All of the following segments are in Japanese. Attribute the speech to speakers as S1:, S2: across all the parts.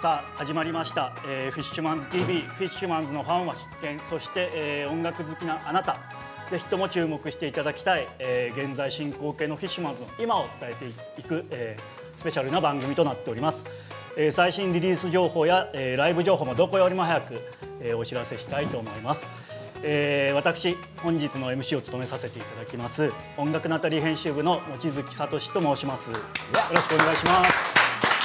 S1: さあ始まりました、えーフィッシュマンズ TV フィッシュマンズのファンは必見そして、えー音楽好きなあなた。ぜひとも注目していただきたい、えー現在進行形のフィッシュマンズの今を伝えていく、えースペシャルな番組となっております、えー最新リリース情報や、えーライブ情報もどこよりも早く、えーお知らせしたいと思います。えー私本日の MC を務めさせていただきます音楽ナタリー編集部の望月聡と申します。よろしくお願いします。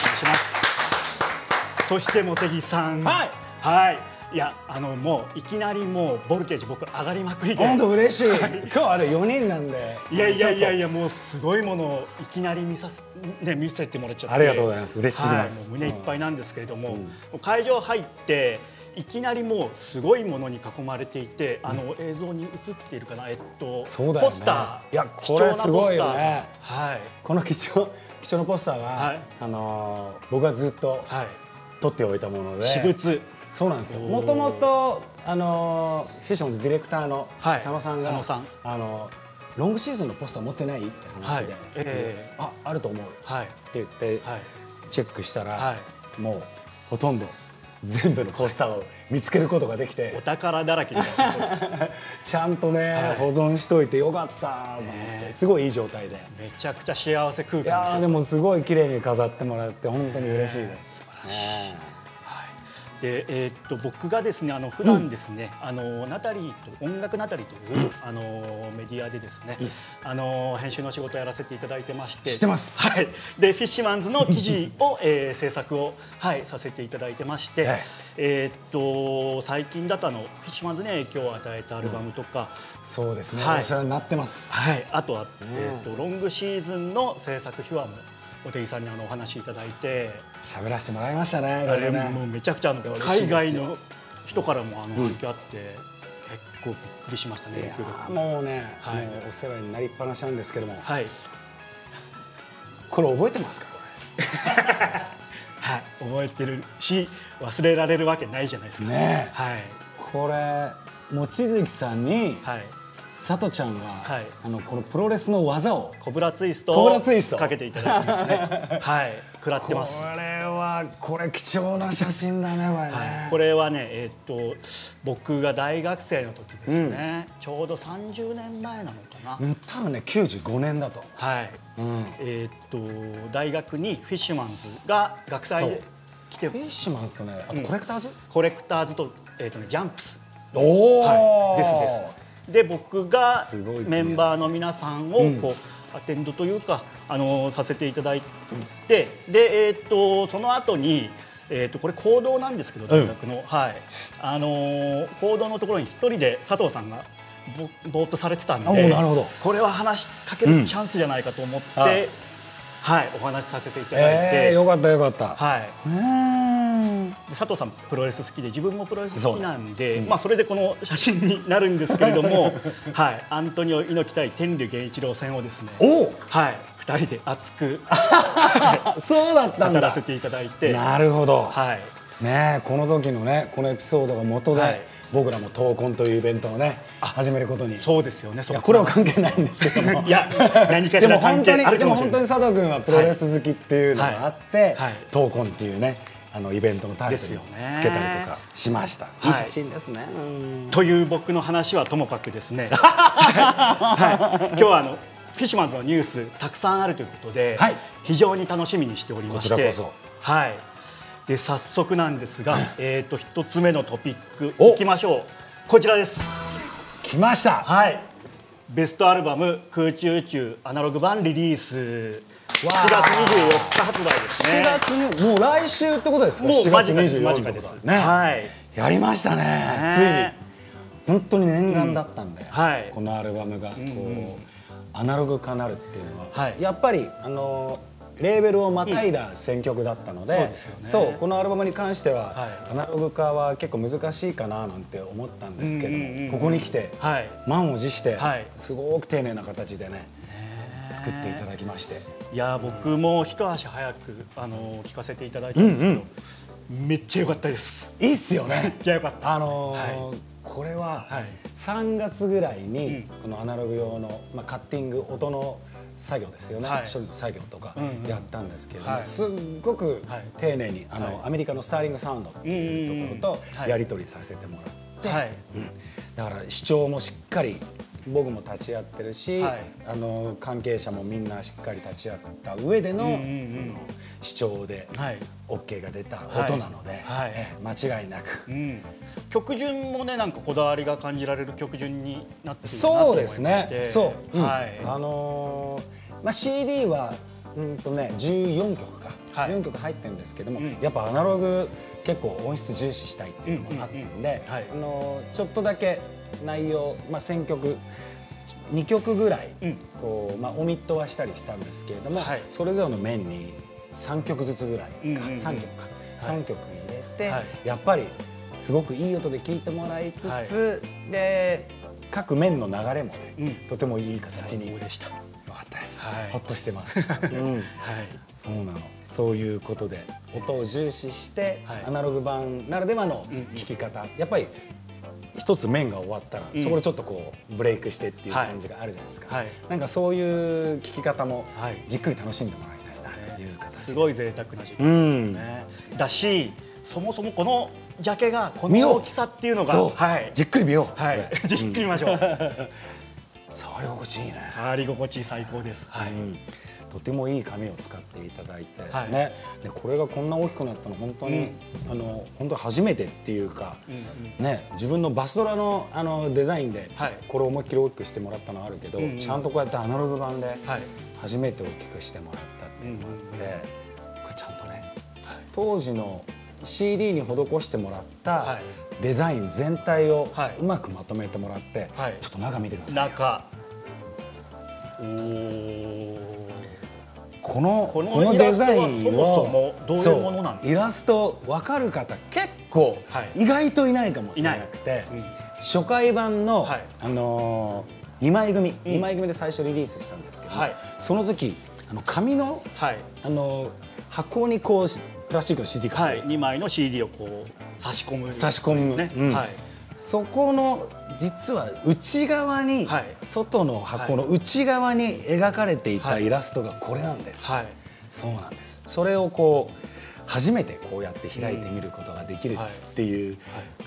S1: お願いします。そして茂木さん。
S2: はい。
S1: はい。いやあのもういきなりもうボルテージ僕上がりまくりで。
S2: 本当嬉しい。今日あれ4人なんで。
S1: いやいやいやい
S2: や。
S1: やもうすごいものをいきなり見させ、ね、見せてもらっちゃって。
S2: ありがとうございます。嬉しすぎます。
S1: はい、胸いっぱいなんですけれども、もう会場入っていきなりもうすごいものに囲まれていて、あの映像に映っているかな？えっと
S2: そうだよね。
S1: ポスター。
S2: いや
S1: 貴重な
S2: これすごいよね。
S1: ポスター。はい。
S2: この貴重 貴重なポスターが、
S1: はい。
S2: あのー僕がずっと
S1: はい。
S2: 撮っておいたもので。
S1: 私物。
S2: そうなんですよ。もともとあのーフィッシュマンズディレクターの
S1: はい。
S2: 佐野さんが、
S1: 佐野さん。
S2: あのーロングシーズンのポスター持ってないって話で、
S1: はい。え
S2: ああると思う。って
S1: はい
S2: 言って、
S1: はい。
S2: チェックしたら、
S1: は
S2: もうほとんど全部のポスターを見つけることができて
S1: お。宝だらけ
S2: ちゃんとね、
S1: はい
S2: 保存しといてよかった
S1: ね
S2: すごいいい状態で。
S1: めちゃくちゃ幸せ空間です
S2: でもすごい綺麗に飾ってもらって本当に嬉しいです。ね
S1: でえーっと僕がですねあの普段ですね、あのナタリーと音楽ナタリーという、あのメディアでですね、あの編集の仕事をやらせていただいてまして。
S2: 知ってます。
S1: はい、でフィッシュマンズの記事を、えー制作をはいさせていただいてまして、
S2: はい。
S1: えーっと最近だとあのフィッシュマンズに影響を与えたアルバムとか、
S2: そうですね、
S1: はい。
S2: お世話になってます。
S1: はい、あとは、えーっとロングシーズンの制作秘話もお手木さんにあのお話しいただいて。
S2: 喋らせてもらいましたね。い
S1: あれもうめちゃくちゃあの海外の。人からもあの反響あって、結構びっくりしましたね
S2: もうね、
S1: はい。
S2: お世話になりっぱなしなんですけども、
S1: はい。
S2: これ覚えてますかこ
S1: はい。覚えてるし忘れられるわけないじゃないですか。
S2: ねえ。
S1: はい。
S2: れ。これ望月さんに、
S1: はい
S2: さとちゃんが、
S1: はい。
S2: あのこのプロレスの技を
S1: コブラツイスト
S2: コ
S1: を
S2: ブラツイスト。
S1: かけていただいてますね。はい。食らって
S2: こ
S1: ます。
S2: れはこれ貴重な写真だねこれね。
S1: はい、これはね、えーっと僕が大学生の時ですね、ちょうど30年前なのかな、
S2: うん多分ね95年だと。
S1: はい、
S2: うん。
S1: えーっと大学にフィッシュマンズが学祭で来て
S2: フィッシュマンズとねあとコレクターズ、
S1: コレクターズと,、えーとね、ジャンプス、
S2: おお、
S1: はい、ですですで僕がメンバーの皆さんをこう、アテンドというかあのさせていただいて、で、えー、とその後にえー、とこれ行動なんですけど大学の、はい。あのー行動のところに一人で佐藤さんがぼぼーっとされてたんで
S2: なるほど。
S1: これは話しかけるチャンスじゃないかと思って、
S2: はい。
S1: はい、お話しさせていただいて、
S2: えー、よかったよかった。
S1: はい、佐藤さんプロレス好きで自分もプロレス好きなんでそ,、まあ、それでこの写真になるんですけれども、はい、アントニオ猪木対天竜源一郎戦をですね、
S2: おお、
S1: はい、2人で熱く
S2: そうだったんだ。
S1: 語らせ。ていただいて、
S2: なるほど。
S1: はい、
S2: ねえこの時のねこのエピソードが元で、
S1: はい。
S2: 僕らも闘魂というイベントをね始めることに。い
S1: そうですよね
S2: これは関係ないんですけども。
S1: いや 何かし
S2: でも
S1: ら関
S2: 本当に
S1: 係ある
S2: でも本当
S1: かもしれない
S2: に佐藤君はプロレス好きっていうのがあって、
S1: はい。はい。
S2: 闘魂っていうねあのイベントのタイトルつけたりとかしました。い。い写真ですね。うん。
S1: という僕の話はともかくですね、はい、今日はあのフィッシュマンズのニュースたくさんあるということで、
S2: はい。
S1: 非常に楽しみにしておりまして。
S2: こちらこそ。
S1: はい、で早速なんですが、えー、と一つ目のトピック
S2: お。
S1: いきましょう。こちらです。
S2: 来ました。
S1: はい。ベストアルバム「空中宇宙アナログ版」リリース。
S2: わ
S1: 7
S2: ー
S1: 月24日発売ですね
S2: 7月にもう来週ってことですか？
S1: もう
S2: 7月
S1: 間近です間
S2: 24日
S1: 近です。
S2: ね。
S1: はい。
S2: やりましたね。
S1: ね。
S2: ついに。本当に念願だったんで、
S1: はい。
S2: このアルバムがこう、アナログ化なるっていうのは、
S1: はい。
S2: やっぱりあのレーベルをまたいだ選曲だったので、
S1: そうですよね。
S2: そうこのアルバムに関しては、
S1: はい。
S2: アナログ化は結構難しいかななんて思ったんですけども、
S1: うんうんうんうん。
S2: ここに来て、
S1: はい。
S2: 満を持して、
S1: はい。
S2: すごく丁寧な形でね。作っていただきまして。
S1: いや僕も一足早くあの聞かせていただいたんですけど、めっちゃ良かったです。
S2: いいっすよね。
S1: めっちゃ良かった。
S2: あのー
S1: は
S2: これは
S1: はい。
S2: 3月ぐらいに
S1: うん。
S2: このアナログ用の、まあ、カッティング音の作業ですよね、
S1: はい。
S2: 処理の作業とか
S1: うんうん。
S2: やったんですけれども、
S1: はい。
S2: すっごく
S1: はい。
S2: 丁寧にあの、
S1: はい。
S2: アメリカのスターリングサウンドっていうところとやり取りさせてもらって、
S1: はい。
S2: うん。だから視聴もしっかり僕も立ち会ってるし、
S1: はい。
S2: あの関係者もみんなしっかり立ち会った上での,、
S1: うんうんうん。
S2: あの視聴で
S1: はい。
S2: OK が出た音なので、
S1: はい。
S2: ええ間違いなく。
S1: うん、曲順もねなんかこだわりが感じられる曲順になってるなと思いまして。
S2: そうですね。そう。うん。
S1: はい、
S2: あのーまあ CD はうんとね14曲か、
S1: はい。
S2: 4曲入ってるんですけども、
S1: うん。
S2: やっぱアナログ結構音質重視したいっていうのもあったんで、
S1: うんうんうん。はい。
S2: あのーちょっとだけ内容まあ選曲2曲ぐらい、
S1: うん。
S2: こうまあオミットはしたりしたんですけれども、
S1: はい。
S2: それぞれの面に3曲ずつぐらいか、
S1: うんうんうん。
S2: 3曲か、3曲入れて、
S1: はい。
S2: やっぱりすごくいい音で聴いてもらいつつ、で各面の流れもね、
S1: うん。
S2: とてもいい形に
S1: でした。
S2: よかったです、
S1: はい。
S2: ほっとしてます、うん、
S1: はい。
S2: そうなの。そういうことで音を重視して、
S1: はい。
S2: アナログ版ならではの
S1: うんうん。
S2: 聴き方、やっぱり一つ面が終わったら、
S1: うん。
S2: そこでちょっとこうブレイクしてっていう
S1: はい
S2: 感じがあるじゃないですか、
S1: はい。
S2: なんかそういう聴き方も
S1: はい。
S2: じっくり楽しんでもらいたいなという形で、
S1: すごい贅沢な時間です
S2: うん。
S1: ね。だし、そもそもこのジャケがこの大きさっていうのが、はい、
S2: じっくり見よう、
S1: はい。じっくり見ましょう。
S2: 触り心地いいね。
S1: 触り心地最高です。はい。
S2: うんとてもいい紙を使っていただいて、
S1: はい。
S2: ねでこれがこんな大きくなったの本当に、あの本当初めてっていうか、
S1: うんうん。
S2: ね、自分のバスドラのあのデザインで
S1: はい。
S2: これを思いっきり大きくしてもらったのはあるけど、
S1: うんうん。
S2: ちゃんとこうやってアナログ版で
S1: はい。
S2: 初めて大きくしてもらったっていうのがあって、
S1: うんうん。
S2: これちゃんとね当時の CD に施してもらっ
S1: は
S2: た
S1: い。
S2: デザイン全体を
S1: はい。う
S2: まくまとめてもらって、
S1: はい。
S2: ちょっと中見てください。
S1: 中。おお。
S2: この
S1: こ
S2: こ
S1: の
S2: のデザインを
S1: イラストはそもそもどういうものなんですか？
S2: イラスト分かる方結構
S1: はい
S2: 意外といないかもしれなくて、
S1: うん
S2: 初回版の、
S1: はい
S2: あのー、2枚組、
S1: ん
S2: 2枚組で最初リリースしたんですけど、
S1: はい
S2: その時あの紙の、
S1: はい。
S2: あのー箱にこうしプラスチックの CD が、
S1: はい。二枚の CD をこう差し込む。
S2: 差し込む
S1: ね。
S2: うん
S1: はい。
S2: そこの実は内側に、
S1: はい。
S2: 外の箱の内側に描かれていた
S1: はい。
S2: イラストがこれなんです。
S1: はい。
S2: そうなんです。それをこう初めてこうやって開いてみることができるっていう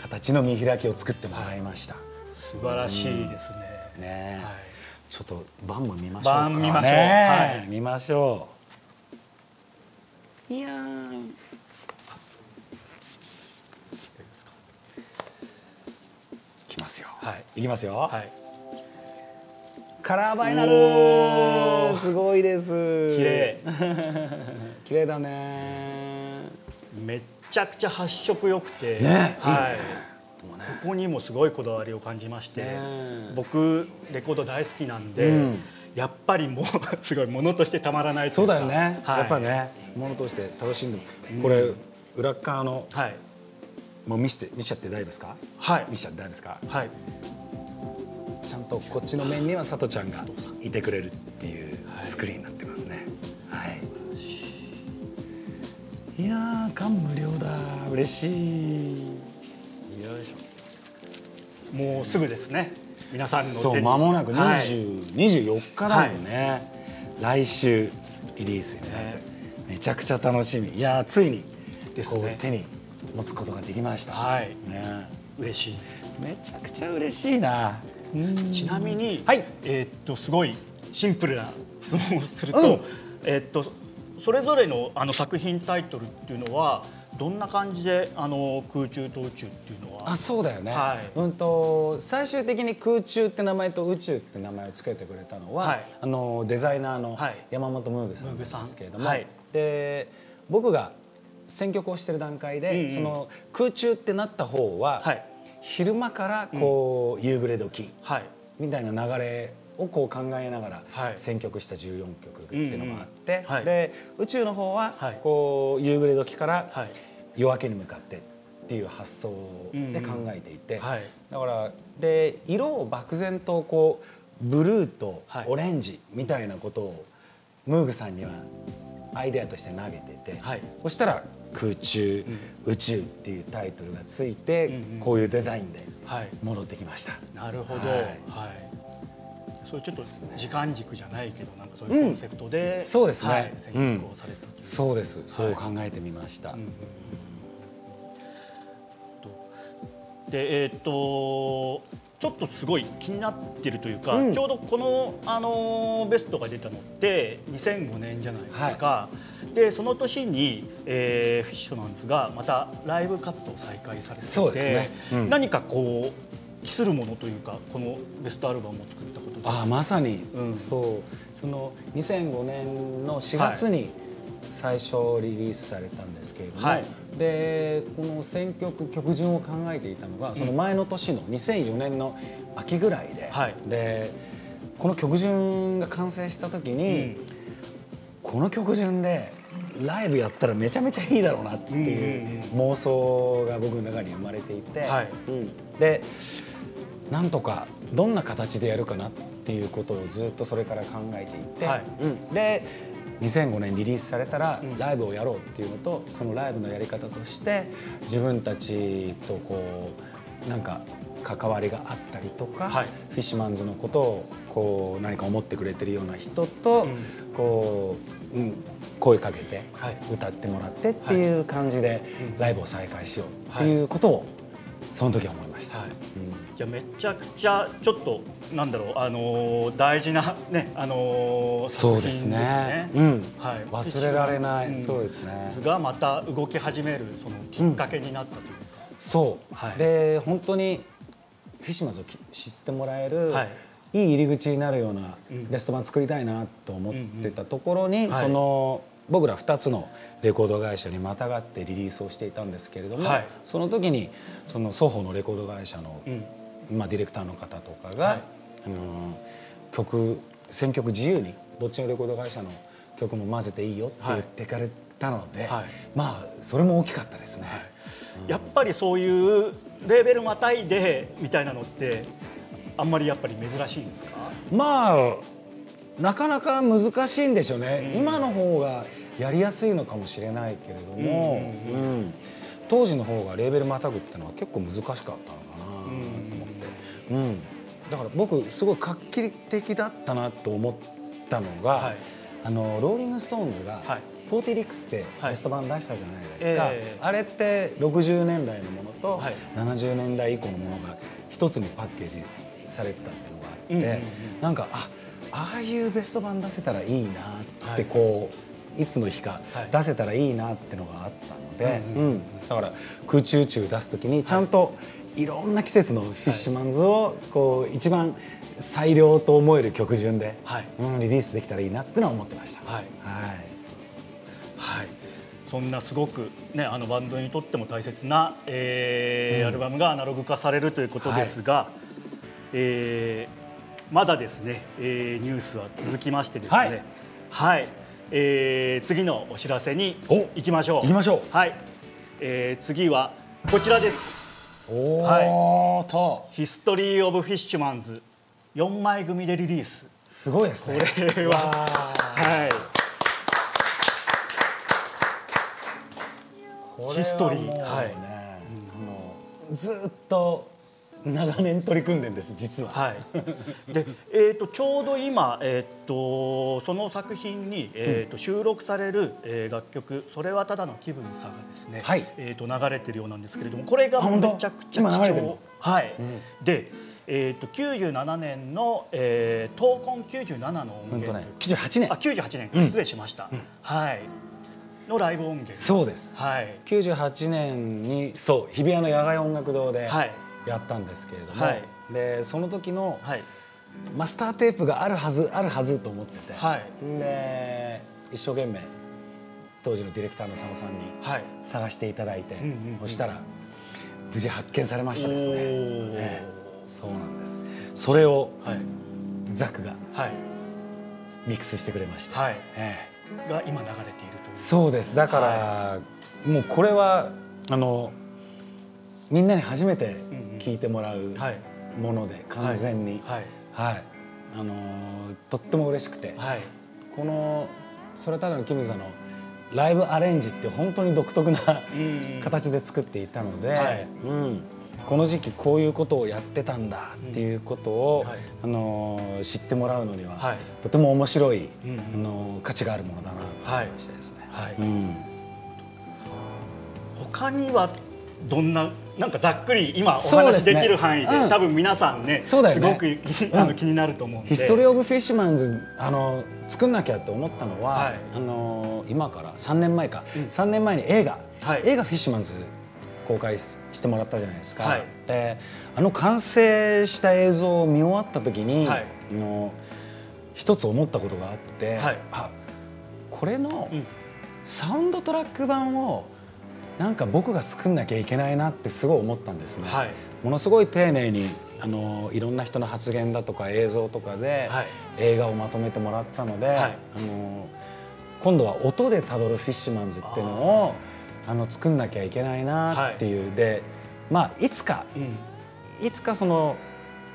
S2: 形の見開きを作ってもらいました。
S1: 素晴らしいですね。
S2: ね。え、
S1: はい。
S2: ちょっと晩も見ましょうか。
S1: 晩見ましょう。はい。
S2: 見ましょう。いやーいきますよ。
S1: はい。
S2: いきますよ。
S1: はい。
S2: カラーバイナ
S1: お
S2: ル
S1: ー。
S2: すごいです。
S1: 綺麗。
S2: 綺麗だね。
S1: めっちゃくちゃ発色良くて、
S2: ね。
S1: はい。
S2: いい
S1: ここにもすごいこだわりを感じまして、
S2: ね。
S1: 僕レコード大好きなんで、
S2: うん。
S1: やっぱりもう すごいものとしてたまらないと
S2: そ
S1: いう
S2: だよね、
S1: はい、
S2: やっぱねものとして楽しんでもこれ裏側の
S1: はい
S2: もう見せて見ちゃって大丈夫ですか？
S1: はい。
S2: 見せちゃって大丈夫ですか？
S1: はい。
S2: ちゃんとこっちの面にはさとちゃんがいてくれるっていう作りになってますね。はい、い、やー感無量だ。嬉しい。
S1: よいしょ。もうすぐですね。皆さんの
S2: そう間もなく
S1: はい。
S2: 20、24日だもんね、来週リリースになって、
S1: ね。
S2: めちゃくちゃ楽しみ。いやーついに
S1: で
S2: こう手に持つことができました、
S1: はい。
S2: ね、
S1: 嬉しい。
S2: めちゃくちゃ嬉しいな。
S1: ちなみに、
S2: はい。
S1: えーっとすごいシンプルな質問をすると、
S2: うん。
S1: えーっとそれぞれのあの作品タイトルっていうのはどんな感じであの空中と宇宙っていうのは？
S2: あそうだよね、
S1: はい。
S2: うんと最終的に空中って名前と宇宙って名前を付けてくれたのは、
S1: はい。
S2: あのデザイナーの
S1: はい。
S2: 山本ムーグさんですけれども、
S1: はい
S2: で僕が選曲をしてる段階で、
S1: うんうん。
S2: その空中ってなった方は、
S1: はい。
S2: 昼間からこう、夕暮れ時
S1: はい。
S2: みたいな流れをこう考えながら
S1: はい。
S2: 選曲した14曲っていうのがあって、
S1: うんうんはい。
S2: で宇宙の方は
S1: はい。
S2: こう夕暮れ時から
S1: はい。
S2: 夜明けに向かってっていう発想で考えていて、
S1: はい。
S2: だからで色を漠然とこうブルーと
S1: はい。
S2: オレンジみたいなことをムーグさんにはアイデアとして投げてて、
S1: はい。
S2: そしたら「空中、宇宙」っていうタイトルがついて、
S1: うんうん
S2: こういうデザインで
S1: はい
S2: 戻ってきました。
S1: なるほど
S2: は
S1: はい。い、そういうちょっと時間軸じゃないけどなんかそういうコンセプトで、
S2: うん、そうですね、はい、
S1: 選曲をされたという、
S2: うん、そうです。そう考えてみました、はい、
S1: でえー、っとちょっとすごい気になってるというか、うん、ちょうどこの、あのベストが出たのって2005年じゃないですか、はい、でその年に、えー、フィッシュマンズがまたライブ活動再開されて
S2: そうですね、
S1: うん、何かこう期するものというかこのベストアルバムを作ったこと
S2: あまさに、うん、そう。その2005年の4月に、はい最初リリースされたんですけれども、はい、でこの選曲曲順を考えていたのがその前の年の2004年の秋ぐらいではい、でこの曲順が完成した時に、うん、この曲順でライブやったらめちゃめちゃいいだろうなっていう妄想が僕の中に生まれていて、はい。うん、でなんとかどんな形でやるかなっていうことをずっとそれから考えていて、はい。うん、で2005年リリースされたらライブをやろうっていうのとそのライブのやり方として自分たちとこうなんか関わりがあったりとか、はい、フィッシュマンズのことをこう何か思ってくれてるような人と、こう、うん、声かけて歌ってもらってっていう感じでライブを再開しようっていうことをその時は思いました。はいうん、
S1: じゃめちゃくちゃちょっとなんだろうあのー、大事なねあのー、
S2: そうですね。うん、はい。忘れられない、うん、そうですね。
S1: がまた動き始めるそのきっかけになったというか。
S2: うん、そう。はい、で本当にフィッシュマンズを知ってもらえる。はいいい入り口になるようなベスト版作りたいなと思ってたところに、その僕ら2つのレコード会社にまたがってリリースをしていたんですけれども、はい、その時にその双方のレコード会社の、うん、まあ、ディレクターの方とかが、はい、あの曲選曲自由にどっちのレコード会社の曲も混ぜていいよって言ってかれたので、はい、まあそれも大きかったですね、
S1: うん、やっぱりそういうレーベルまたいでみたいなのってあんまりやっぱり珍しいんですか？
S2: まあなかなか難しいんでしょうね、うん、今の方がやりやすいのかもしれないけれども、うん、うん、当時の方がレーベルまたぐってのは結構難しかったのかなと思って、うん、だから僕すごい画期的だったなと思ったのが、はい、あのローリング・ストーンズが、はい。フォーティリックスってベスト版出したじゃないですか、はいえー、あれって60年代のものと70年代以降のものが一つにパッケージされてたっていうのがあって、うんうんうん、なんかあああいうベスト版出せたらいいなってこう、はい、いつの日か出せたらいいなってのがあったので、うん、だから空中出す時にちゃんといろんな季節のフィッシュマンズをこう一番最良と思える曲順で、はい。うん、リリースできたらいいなってのは思ってました。はい、はい。
S1: はい。そんなすごく、ね、あのバンドにとっても大切な、えー、うん、アルバムがアナログ化されるということですが、はい、えーまだですね、えー、ニュースは続きましてですね、はい、はい、えー、次のお知らせに行きましょう。
S2: 行きましょ
S1: う。はい、えー、次はこちらです。
S2: おはい、と
S1: ヒストリーオブフィッシュマンズ4枚組でリリース。
S2: すごいですね。
S1: これははい。ヒストリー、はい、ね、
S2: うん、ずっと長年取り組んでんです実は。
S1: はい、で、えーと、ちょうど今、えーと、その作品に、えーと、収録される、えー、楽曲「それはただの気分さ」がですね、はい、えー、と流れてるようなんですけれどもこれがめちゃくちゃ貴重。はい、うん、でえーと、と97年の、えー、闘魂97の音源、ね、
S2: 98年。
S1: あ98年、うん、失礼しました、うん、はい。のライブ音源。
S2: そうです、はい、98年にそう日比谷の野外音楽堂で、はいやったんですけれども、はい、でその時のマスターテープがあるはずあるはずと思ってて、はい、で一生懸命当時のディレクターの佐野さんに探していただいて、はい、そしたら無事発見されましたですね、えそうなんです。それを、ザクが、ミックスしてくれました、はい。
S1: ええ、が今流れているという。
S2: そうです。だから、もうこれはあのみんなに初めて聞いてもらうもので、完全に、はい。はい。あのとっても嬉しくて、はい、この「それただのキムザ」のライブアレンジって本当に独特な形で作っていたので、はい。うん、この時期こういうことをやってたんだっていうことを、
S1: はい。
S2: あの知ってもらうのには、
S1: はい。
S2: とても面白い、あの価値があるものだなと思いましてですね。
S1: はい。
S2: うん。
S1: 他にはどんななんかざっくり今お話できる範囲で
S2: うん。
S1: 多分皆さんね
S2: ね。
S1: すごく気あの気になると思うんで。
S2: ヒストリー・オブ・フィッシュマンズあの作んなきゃと思ったのは、
S1: はい。
S2: あの今から3年前か、
S1: うん。
S2: 3年前に映画、
S1: はい。
S2: 映画「フィッシュマンズ」公開ししてもらったじゃないですか、
S1: はい。
S2: であの完成した映像を見終わった時に、
S1: はい。
S2: あの一つ思ったことがあって、
S1: はい。
S2: あこれの
S1: うん。
S2: サウンドトラック版をなんか僕が作んなきゃいけないなってすごい思ったんですね。
S1: はい。
S2: ものすごい丁寧にあのいろんな人の発言だとか映像とかで、
S1: はい。
S2: 映画をまとめてもらったので、
S1: はい。
S2: あの今度は音でたどるフィッシュマンズっていうのをあの作んなきゃいけないなっていう、でまあいつか
S1: うん。
S2: いつかその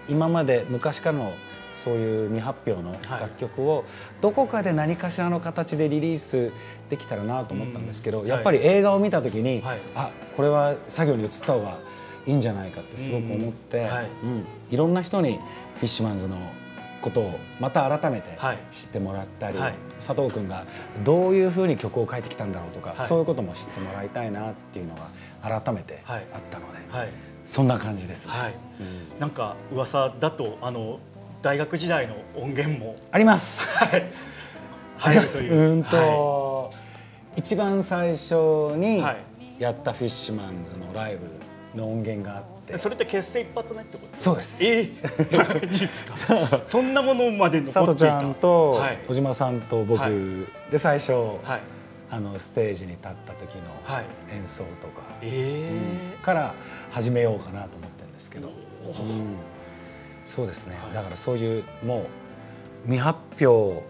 S2: 今まで昔からのそういう未発表の楽曲をどこかで何かしらの形でリリースできたらなと思ったんですけど、
S1: うん。
S2: やっぱり映画を見た時に、
S1: はい。
S2: あこれは作業に移った方がいいんじゃないかってすごく思って、
S1: うんはい。
S2: うん。いろんな人にフィッシュマンズのことをまた改めて
S1: はい。
S2: 知ってもらったり、
S1: はい。
S2: 佐藤君がどういうふうに曲を書いてきたんだろうとか、
S1: はい。
S2: そういうことも知ってもらいたいなっていうのが改めてあ
S1: はい。
S2: ったので、
S1: はい。
S2: そんな感じですね。
S1: はい。
S2: うん。
S1: なんか噂だとあの大学時代の音源も。
S2: あります。
S1: はい。入るという。
S2: うんと、
S1: は
S2: 一番最初に
S1: はい。
S2: やったフィッシュマンズのライブの音源があって、
S1: いそれって結成一発目ってこと？です
S2: そうです。
S1: えー、ですか？そんなものまで残っていた。
S2: 佐藤ちゃんと
S1: はい。
S2: 小島さんと僕、
S1: はい。
S2: で最初、
S1: はい。
S2: あのステージに立った時の
S1: はい。
S2: 演奏とか、
S1: えー。
S2: から始めようかなと思ってるんですけど、うんそうですね、
S1: はい。
S2: だからそういうもう未発表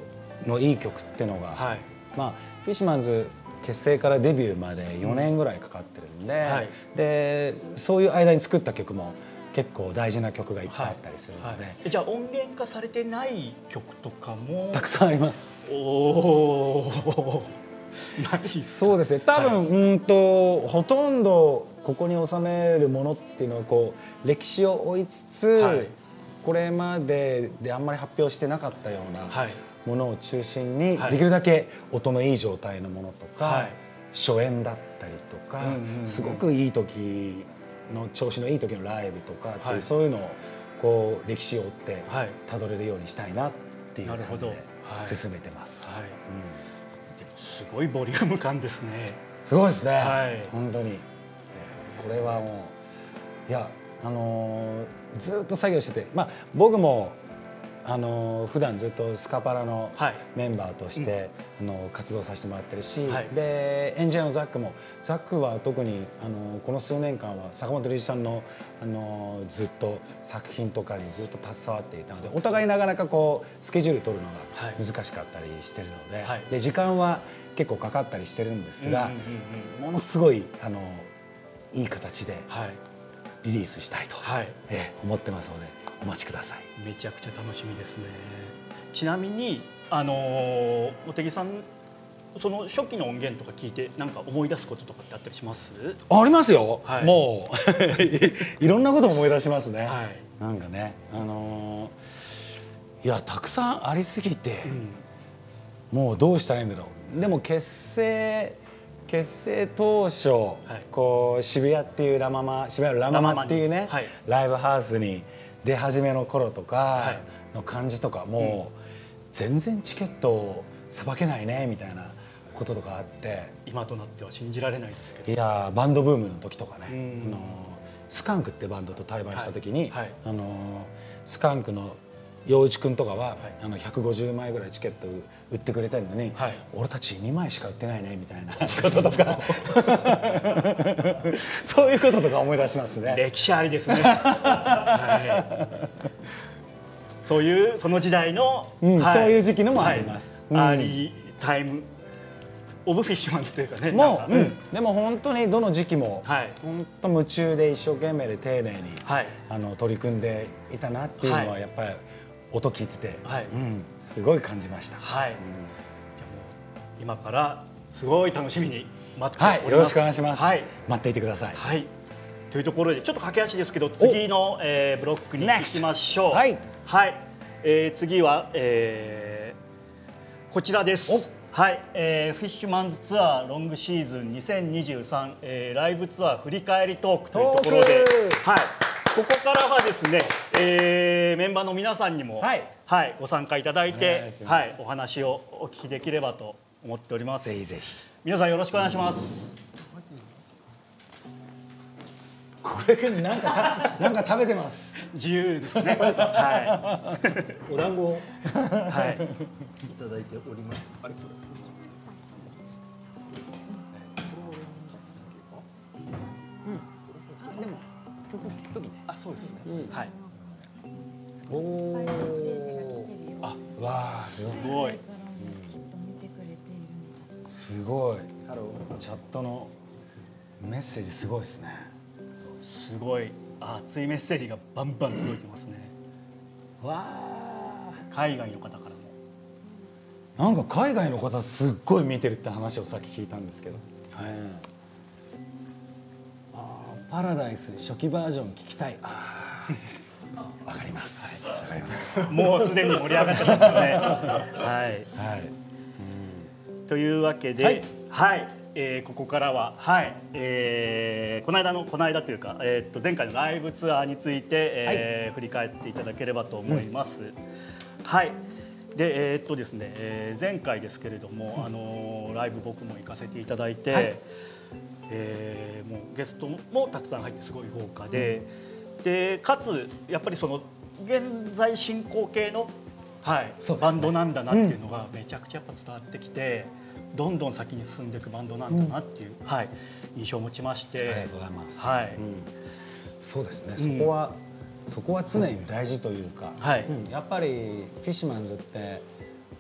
S2: のいい曲っていうのが、
S1: はい。
S2: まあフィッシュマンズ結成からデビューまで4年ぐらいかかってるんで,、
S1: はい。
S2: でそういう間に作った曲も結構大事な曲がいっぱいあったりするので、
S1: はい。えじゃあ音源化されてない曲とかも？
S2: たくさんあります。
S1: おお
S2: そうですね。多分、
S1: はい
S2: うんとほとんどここに収めるものっていうのはこう歴史を追いつつ、
S1: はい
S2: これまでであんまり発表してなかったような
S1: はい。
S2: ものを中心に、
S1: はい。
S2: できるだけ音のいい状態のものとか、
S1: はい。
S2: 初演だったりとか、すごくいい時の調子のいい時のライブとかっていう、
S1: はい。
S2: そういうのをこう歴史を追って
S1: はい。
S2: たどれるようにしたいなっていう感じで進めてます。
S1: はい。
S2: うん。
S1: でもすごいボリューム感ですね。
S2: すごいですね、
S1: はい。
S2: 本当に。えーこれはもういやあのーずっと作業しててまあ僕もあのー普段ずっとスカパラの
S1: はい。
S2: メンバーとして、あの活動させてもらってるし、
S1: はい。
S2: でエンジニアのザックもザックは特にあのこの数年間は坂本龍一さんのあのずっと作品とかにずっと携わっていたのでお互いなかなかこうスケジュール取るのが
S1: はい。
S2: 難しかったりしてるので,、
S1: はい。
S2: で時間は結構かかったりしてるんですが、ものすごいあのいい形で
S1: はい
S2: リリースしたいと、
S1: はい。
S2: ええ思ってますのでお待ちください。
S1: めちゃくちゃ楽しみですね。ちなみにあのー茂木さんその初期の音源とか聞いてなんか思い出すこととかってあったりします？
S2: ありますよ、
S1: はい。
S2: もう いろんなこと思い出しますね、
S1: はい、
S2: なんかねあのーいやたくさんありすぎて
S1: う、ん。
S2: もうどうしたらいいんだろう。でも結成結成当初、
S1: い。
S2: こう渋谷っていうラママ渋谷のラママっていうね、
S1: はい。
S2: ライブハウスに出始めの頃とか
S1: はい。
S2: の感じとか、もう全然チケットをさばけないねみたいなこととかあって。
S1: 今となっては信じられないですけど。
S2: いやーバンドブームの時とかね、
S1: うん。
S2: あのースカンクってバンドと対バンした時に、
S1: はい。はい。
S2: あのースカンクの陽一君とかは、
S1: い。
S2: あの150枚ぐらいチケット売ってくれてるのに、
S1: はい。
S2: 俺たち2枚しか売ってないねみたいな こととか。そういうこととか思い出しますね。
S1: 歴史ありですね、はい、そういうその時代の、
S2: うん
S1: はい。
S2: そういう時期のもあります。うん。
S1: はいアーリータイムオブフィッシュマンズというかね
S2: もう、うん。でも本当にどの時期も、
S1: はい。
S2: 本当夢中で一生懸命で丁寧に、
S1: はい。
S2: あの取り組んでいたなっていうのは、
S1: はい。
S2: やっぱり音聞いてて、
S1: はい。
S2: うん、すごい感じました。
S1: はい、じゃあもう今からすごい楽しみに待って
S2: よろしくお願いします。
S1: はい、
S2: 待っていてください。
S1: はい、というところでちょっと駆け足ですけど次の、えー、ブロックに行きましょう。
S2: はい、
S1: はい。えー、次は、えー、こちらです。はい、えー、フィッシュマンズツアーロングシーズン2023、えー、ライブツアー振り返りトークというところで、はい、ここからはですね、えー、メンバーの皆さんにも、
S2: はい
S1: はい、ご参加いただいて
S2: いします
S1: はい、お話をお聞きできればと思っております。
S2: ぜひぜひ
S1: 皆さんよろしくお願いします。
S2: これくんなんかた なんか食べてます
S1: 自由ですね。は
S3: お団子
S1: はい、
S3: いただいております。あれ？これ。
S2: でも曲聴くときね
S1: あ、そうですね。はい、
S2: おお
S4: メッセージが来てるよ。
S2: あわあすごい
S1: すごい。
S4: きっと見てくれているんだ。
S2: すごい
S3: ハロー。
S2: チャットのメッセージすごいですね
S1: すごい熱いメッセージがバンバン届いてますね。
S2: わ
S1: 海外の方からも。
S2: あなんか海外の方すっごい見てるって話をさっき聞いたんですけど、はい、あーパラダイス初期バージョン聞きたいあーわかります。わ、かります
S1: もうすでに盛り上がってますね。はい。
S2: はい。
S1: というわけで、
S2: は
S1: はい。い、えーここからは、はい、えーこの間のこの間というか、えーっと前回のライブツアーについて、えー振り返っていただければと思います。はい。で、えーっとですね、えー前回ですけれども、あのーライブ僕も行かせていただいて、
S2: はい。
S1: えーもうゲストもたくさん入ってすごい豪華で、でかつやっぱりその現在進行形の、はい
S2: ね。
S1: バンドなんだなっていうのがめちゃくちゃやっぱ伝わってきて、どんどん先に進んでいくバンドなんだなっていう、はい、印象を持ちまして。
S2: ありがとうございます、
S1: はい。
S2: うん。そうですね、
S1: うん。
S2: そこはそこは常に大事というか、
S1: はい。
S2: うん。やっぱりフィッシュマンズって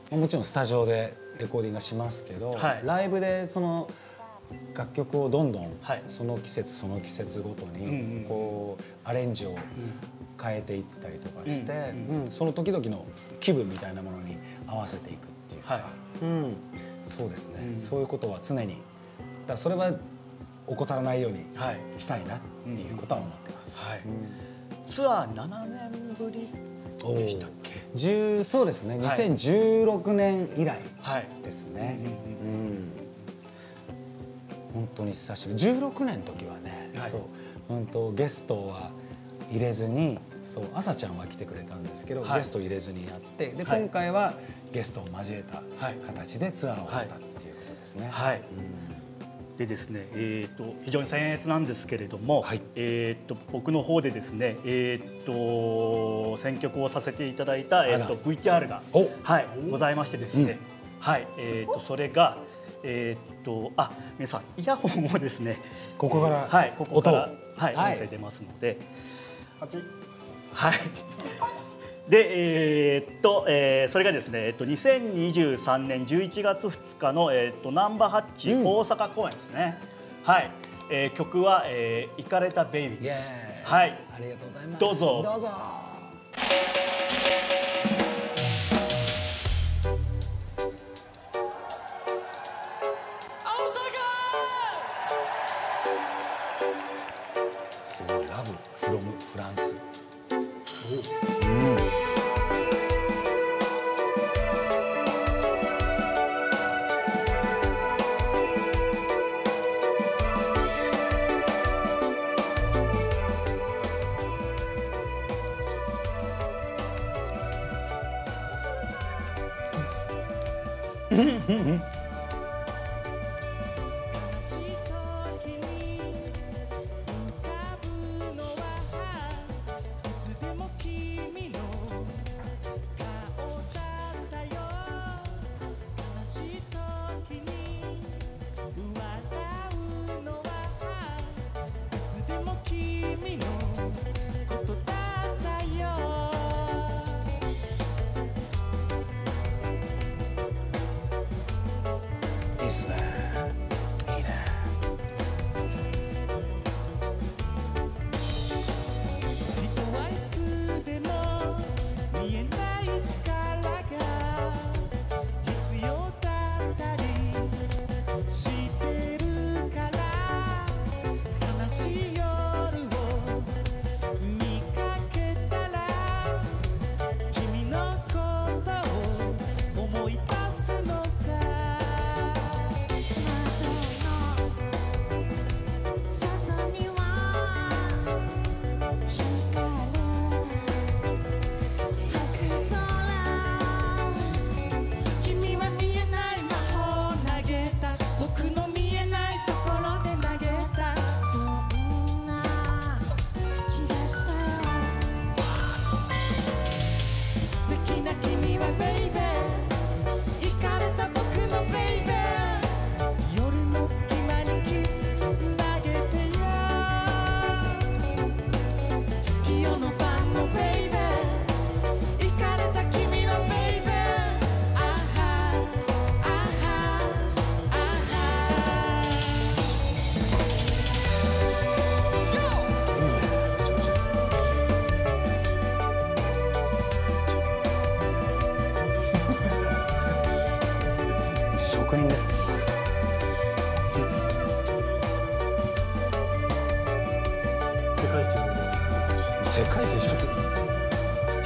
S2: まあもちろんスタジオでレコーディングはしますけど、
S1: はい。
S2: ライブでその楽曲をどんどん
S1: はい。
S2: その季節その季節ごとにこうアレンジを変えていったりとかして、その時々の気分みたいなものに合わせていくっていうか、そうですね、
S1: うん。
S2: そういうことは常にだそれは怠らないように
S1: はい。
S2: したいなっていうことは思ってます。
S1: ツアー7年ぶりでしたっけ
S2: ？10そうですね。
S1: はい。
S2: 2016年以来
S1: はい
S2: ですね、
S1: うん
S2: うん本当に久しぶり。16年の時はね、
S1: はい。
S2: そう本当ゲストは入れずにそう朝ちゃんは来てくれたんですけど、
S1: はい。
S2: ゲスト入れずにやってで、
S1: はい。
S2: 今回はゲストを交えた
S1: はい。
S2: 形でツアーをしたっていうことですね。
S1: はい。
S2: うん。
S1: でですね、えー、と非常に僭越なんですけれども、
S2: はい。
S1: えー、と僕の方でですね、えー、と選曲をさせていただいた、えー、と VTR が、
S2: お。
S1: はい、ございましてですね、
S2: うん。
S1: はいえー、とそれが、えー、とあ皆さんイヤホンをですね
S2: ここから
S1: はい、ここからはい、
S2: はい
S1: 音声出ますので。
S3: 八。
S1: はい。で、えーっと、えーそれがですね、えっと、2023年11月2日の、えーっと、ナンバーハッチ
S2: うん
S1: 大阪公演ですね。はい、えー曲は、えー、イカれたベイビーです。
S2: イ
S1: はい。
S2: ありがとうございます。
S1: どうぞ
S2: どうぞ。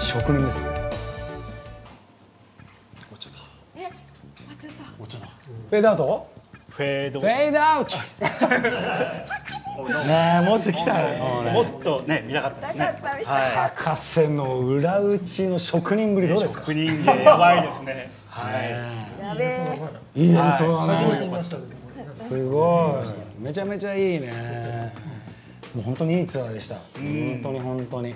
S2: 職人ですよ
S3: お茶だ。
S4: え、あちょっと。
S3: お茶だ。
S2: フェードアウト？
S1: フェード
S2: フェードアウト。ねえもし来た。らもうね。
S1: もっとね見たかったですね。
S4: なかったみた
S1: は
S2: 博士の裏打ちの職人ぶりどう
S1: い
S2: ですか？
S1: 職人芸やばいですね。はい。
S4: やべえ。
S2: いい演奏だね
S3: 見ましたね
S2: すごい。めちゃめちゃいいね。もう本当にいいツアーでした。本当に本当に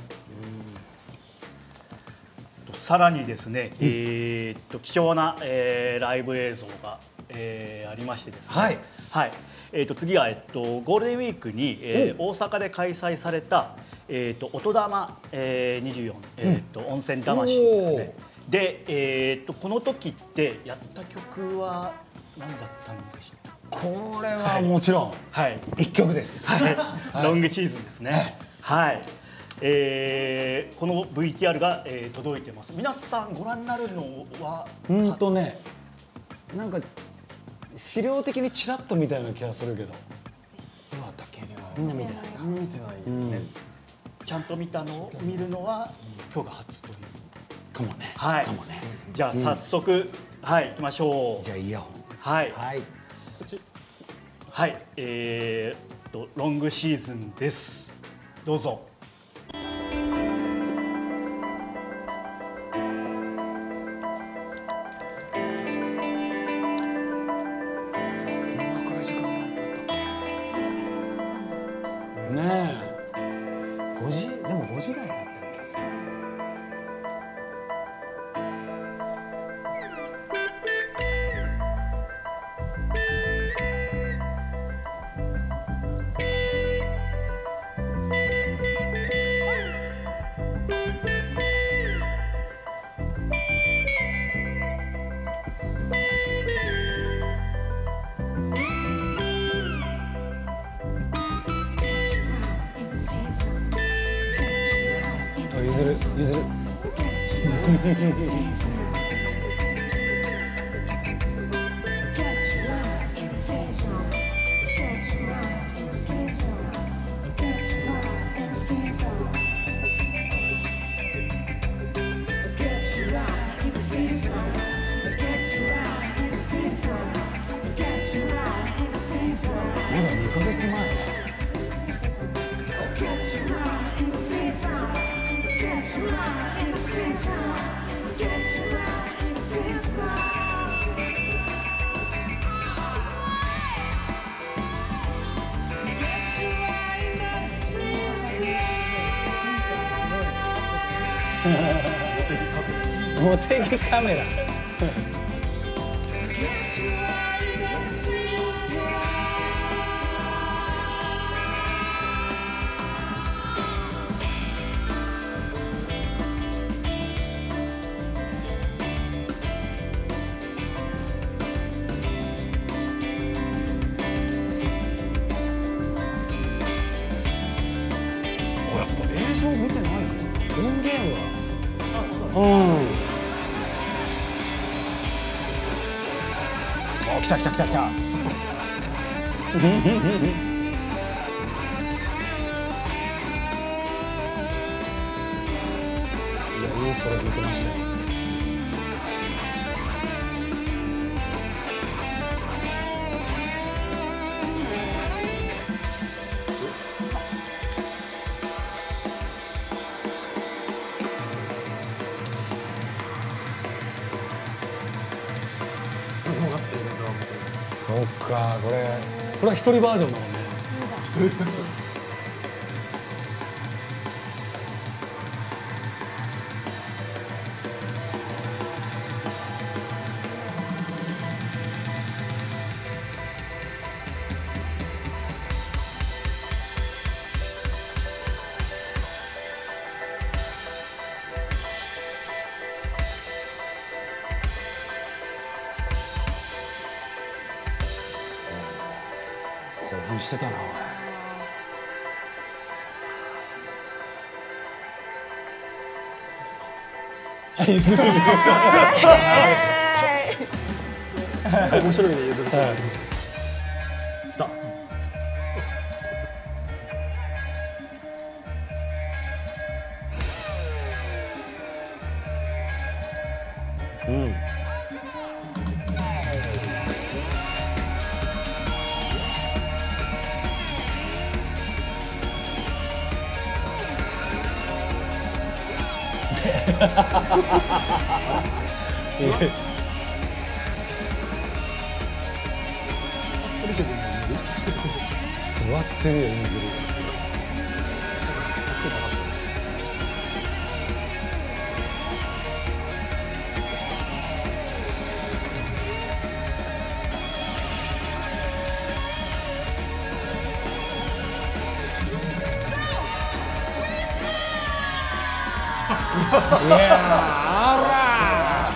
S1: さらにですね、えーっと貴重な、えーライブ映像が、えーありましてですね。
S2: はい。
S1: はい。えーっと次はえっとゴールデンウィークに、えー大阪で開催されたえーっと音玉、えー、24、えーっと温泉魂ですね。で、えーっとこの時ってやった曲は何だったんでしたっ
S2: これはもちろん
S1: けはい。
S2: 一曲です
S1: ロングシーズンですね。はい。えーこの VTR が、えー届いてます。皆さんご覧になるのは、
S2: うんとねなんか資料的にちらっと見たような気がするけどどうだった？っけみんな見てないか
S3: 見てないね
S1: ちゃんと見たのを見るのは今日が初という。
S2: かもね
S1: はい。
S2: かもね
S1: じゃあ早速、はい行きましょう。
S2: じゃあイヤホン
S1: はい
S2: はい
S1: はい。えーっとロングシーズンです。どうぞ。
S2: 譲る譲る。テ来た来た来た来た。
S3: っ
S2: かこれこれは一人バージョンだもんね。一人バージョン
S3: 面白いね譲る
S2: いやあら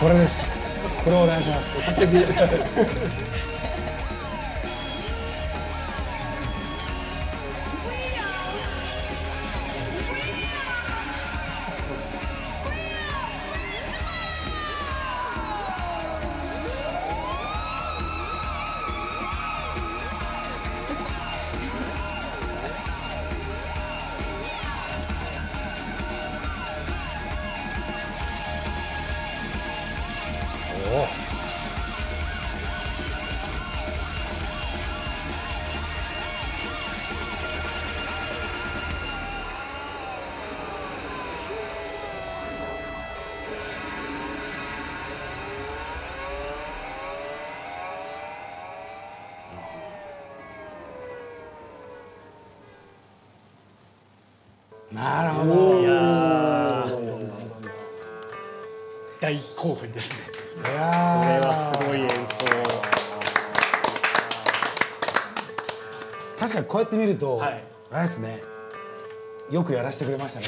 S2: これです。これお願いします くやらせてくれましたね。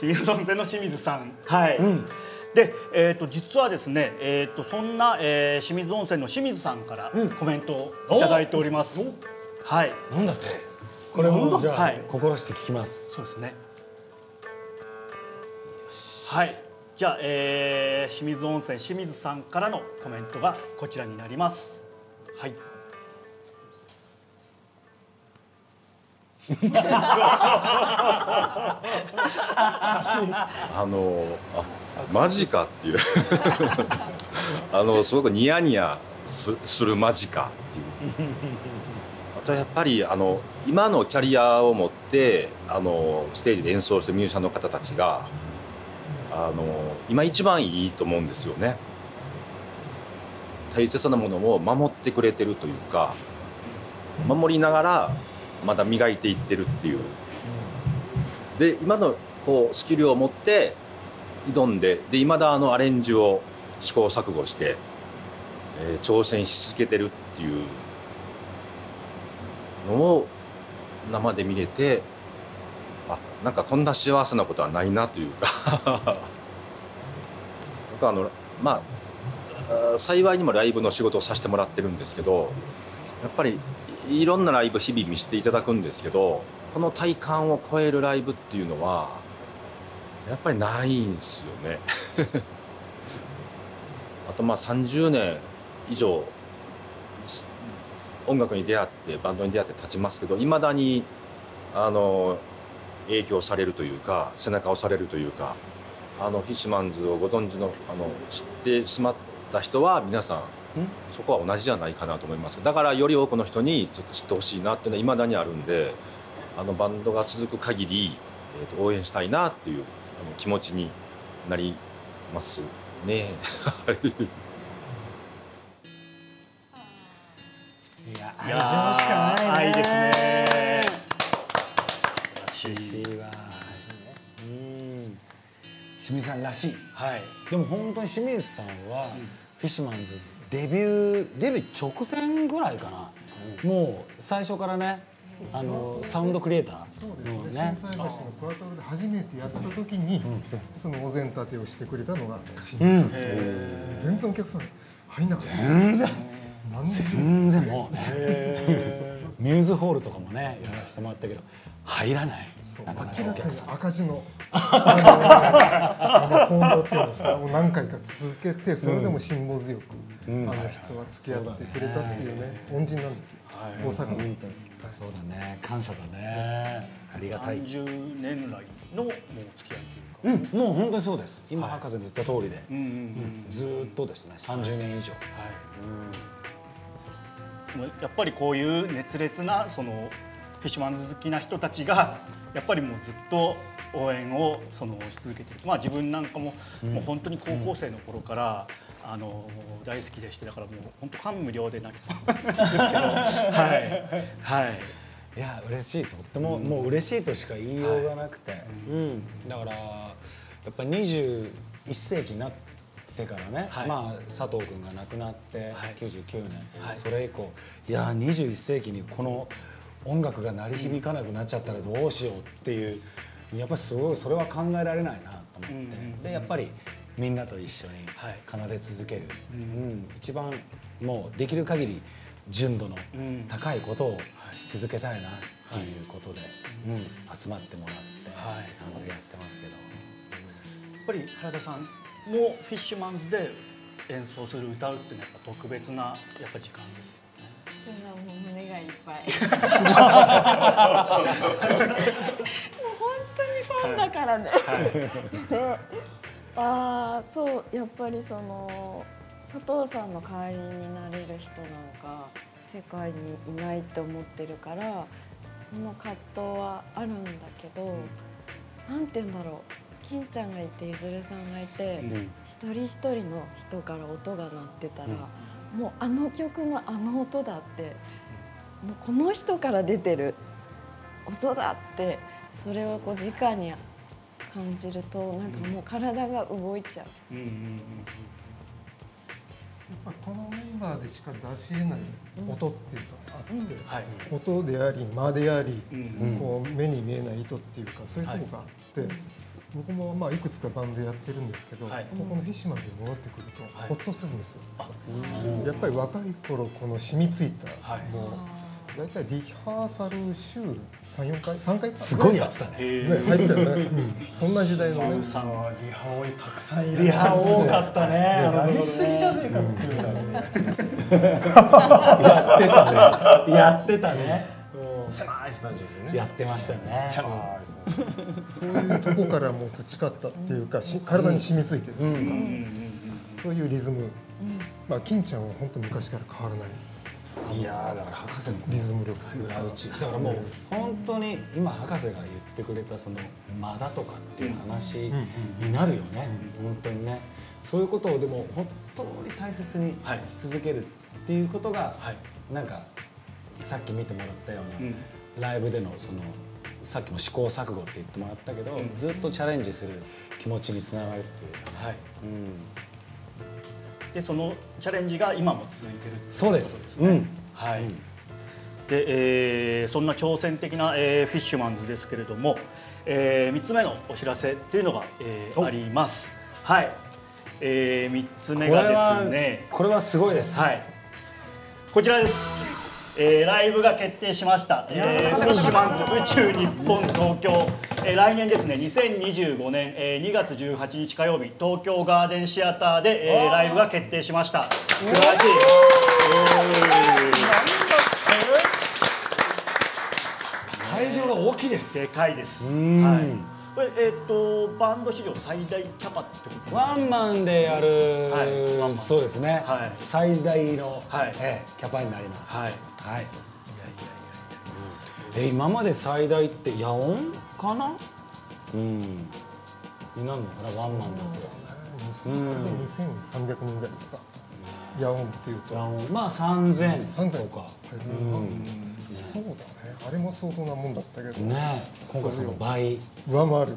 S1: ヒゲソンゼの清水さん。はい、で、えー、と実はですね、えー、とそんな、えー清水温泉の清水さんからコメントをいただいております、はい。
S2: なんだって。これもじゃあ、
S1: はい。
S2: 心して聞きます。
S1: そうですね。はい。じゃあ、えー清水温泉清水さんからのコメントがこちらになります。はい写真。
S5: あのあマジかっていう。あのすごくニヤニヤすするマジかっていう。あとやっぱりあの今のキャリアを持ってあのステージで演奏してるミュージシャンの方たちがあの今一番いいと思うんですよね。大切なものを守ってくれてるというか守りながらまだ磨いていってるっていう。で今のこうスキルを持って挑んでで今だあのアレンジを試行錯誤して、えー挑戦し続けてるっていうのを生で見れてあなんかこんな幸せなことはないなというか。僕はあのまあ幸いにもライブの仕事をさせてもらってるんですけどやっぱりいろんなライブ日々見せていただくんですけどこの体感を超えるライブっていうのはやっぱりないんですよね。あとまあ30年以上音楽に出会ってバンドに出会って経ちますけどいまだにあの影響されるというか背中をされるというかあのフィッシュマンズをご存知のあの知ってしまった人は皆さんそこは同じじゃないかなと思います。だからより多くの人にちょっと知ってほしいなっていうのはいまだにあるんであのバンドが続く限り、えーと応援したいなっていうあの気持ちになりますね。
S2: いや愛情しかないね。
S1: 愛ですね。
S2: 嬉しいわ。うん。清水さんらしい。
S1: はい。
S2: でも本当に清水さんは、フィッシュマンズデビューデビュー直前ぐらいかな、もう最初からねあのサウンドクリエイタ
S6: そう
S2: ーの
S6: ですね。
S2: ね。
S6: 震災橋のクワトロで初めてやった時に、そのお膳立てをしてくれたのが清水さん、全然お客さん入んなかった。
S2: 全然。全然もうね。ミューズホールとかもねやらせてもらったけど入らない
S6: 明らかに赤字のあのコンドっていうんですかもう何回か続けてそれでも辛抱強く、あの人は付き合ってくれたっていうね恩人なんですよ、大阪の。
S2: そうだね感謝だねありがたい
S1: 30年来のもう付き合いというか
S2: うんもう本当にそうです今博士の言った通りで、ずーっとですね30年以上、
S1: はいもうやっぱりこういう熱烈なそのフィッシュマンズ好きな人たちがやっぱりもうずっと応援をそのし続けている、まあ、自分なんかも、もう本当に高校生の頃から、あの大好きでしてだからもう本当感無量で泣きそうなんですけど。はい。はい。
S2: いや嬉しい。とっても、もう嬉しいとしか言いようがなくて、うん。だからやっぱ21世紀になってからね、
S1: はい。
S2: まあ佐藤君が亡くなって
S1: はい。
S2: 99年、
S1: はい。
S2: それ以降。いや21世紀にこの音楽が鳴り響かなくなっちゃったらどうしようっていうやっぱりすごいそれは考えられないなと思って、でやっぱりみんなと一緒に
S1: はい。
S2: 奏で続ける、うん。一番もうできる限り純度の
S1: うん
S2: 高いことをし続けたいなっていうことで、うん。集まってもらって
S1: はい。
S2: 感じでやってますけど、
S1: やっぱり原田さんもフィッシュマンズで演奏する歌うっていうのはやっぱ特別なやっぱ時間です
S4: ぱい。もう本当にファンだからね。で、ああそうやっぱりその佐藤さんの代わりになれる人なんか世界にいないって思ってるからその葛藤はあるんだけど、なんて言うんだろう。金ちゃんがいていずるさんがいて、一人一人の人から音が鳴ってたら、もうあの曲のあの音だってもうこの人から出てる音だってそれをこう直に感じるとなんかもう体が動いちゃう。
S1: うんうんうん。
S6: やっぱこのメンバーでしか出し得ない音っていうのがあって、
S1: うん。はい。
S6: 音であり間であり、
S1: うん
S6: こう目に見えない糸っていうかそういうとこがあって、僕もまあいくつかバンドやってるんですけど、
S1: はい。
S6: ここのフィッシュマンズに戻ってくると
S1: はい。
S6: ほっとするんですよ、やっぱり若い頃この染みついた、
S1: はい。
S6: もう大体リハーサル週34回3回か。
S2: すごいやつだね。
S1: へ
S6: ね入ってるね、うん。そんな時代のね。
S1: さんは
S3: リハ多いたくさんいる
S2: リハ多かったね。
S3: やりすぎじゃね。えかっていう
S2: やってたね。やってたね。
S3: 狭いスタジオでね。
S2: やってましたね。
S6: そういうとこからもう培ったっていうか、し体に染みついてるっていうか、
S1: うん。うん。うん。
S6: そういうリズム、まあ金ちゃんは本当昔から変わらない
S2: いやーだから博士の
S6: リズム力っていうか。
S2: 裏打ち。だからもう本当に今博士が言ってくれたその間だとかっていう話になるよね、本当にね。そういうことをでも本当に大切に
S1: はい。
S2: し続けるっていうことが、
S1: はい。
S2: なんかさっき見てもらったような、
S1: うん。
S2: ライブでのそのさっきも試行錯誤って言ってもらったけど、ずっとチャレンジする気持ちにつながるっていうかね、
S1: はい。
S2: うん、
S1: でそのチャレンジが今も続いてるってい
S2: そうです。うん。
S1: はい、で、えーそんな挑戦的な、えーフィッシュマンズですけれども、え3つ目のお知らせというのが、えー
S2: お
S1: あります。はい、え3つ
S2: こ
S1: 目がですね、
S2: これはすごいです。
S1: はい、こちらです。えーライブが決定しました、えーフィッシュマンズ宇宙日本東京、えー来年ですね2025年、えー2月18日火曜日東京ガーデンシアターで、えーライブが決定しました。素晴らしい、
S2: 会場が大きいで
S1: えー
S2: す。
S1: でかいです、
S2: ん。
S1: はい、これえっ、とバンド史上最大キャパってこと？
S2: ワンマンでやる、
S1: はい。
S2: そうですね、
S1: はい。
S2: 最大の、
S1: はい。
S2: ええキャパになります。
S1: はい。
S2: はい。え今まで最大って野音？かな？うん。になるのかな？ワンマンだと。
S6: これで2300人ぐらいですか？っていうと。
S2: まあ三千。
S6: 3000
S2: とか。
S6: うん。そうだね。あれも相当なもんだったけど。
S2: ね今回その倍。
S6: 上回る。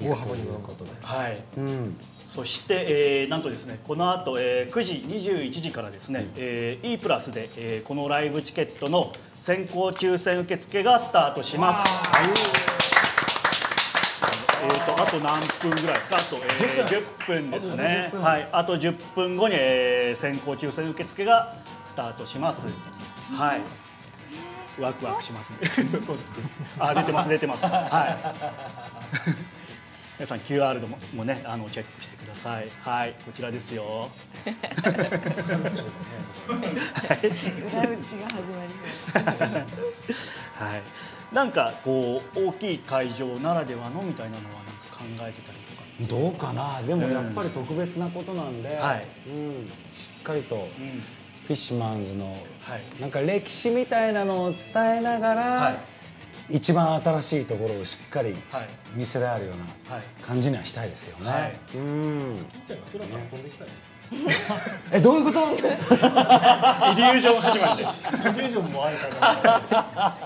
S6: 大幅に
S2: いうことで。
S1: はい。
S2: うん。
S1: そして、えーなんとですねこの後、えー9時21時からですね、えー E プラスで、えーこのライブチケットの先行抽選受付がスタートします。えー、とあと何分ぐらいですか？あと、えー、10分。ですね。はい。あと10分後に、えー先行抽選受付がスタートします。はい。ワクワクしますね。あ出てます出てます。はい皆さん QR でももねあのチェックしてください。はいこちらですよ。
S4: 裏打ちが始まり。
S1: はい。なんかこう大きい会場ならではのみたいなのはなんか考えてたりとか。
S2: どうかな？でもやっぱり特別なことなんで、
S1: はい。
S2: うん、しっかりと
S1: うん。
S2: フィッシュマンズの
S1: はい。
S2: なんか歴史みたいなのを伝えながら、
S1: はい
S2: 一番新しいところをしっかり
S1: はい。
S2: 見せられるような
S1: はい。
S2: 感じにはしたいですよね。
S1: はい。
S2: うん。
S3: じゃあ空から飛んできたら
S2: えどういうこと？
S1: イリュージョン始まりで。
S3: イリュージョンもあるから。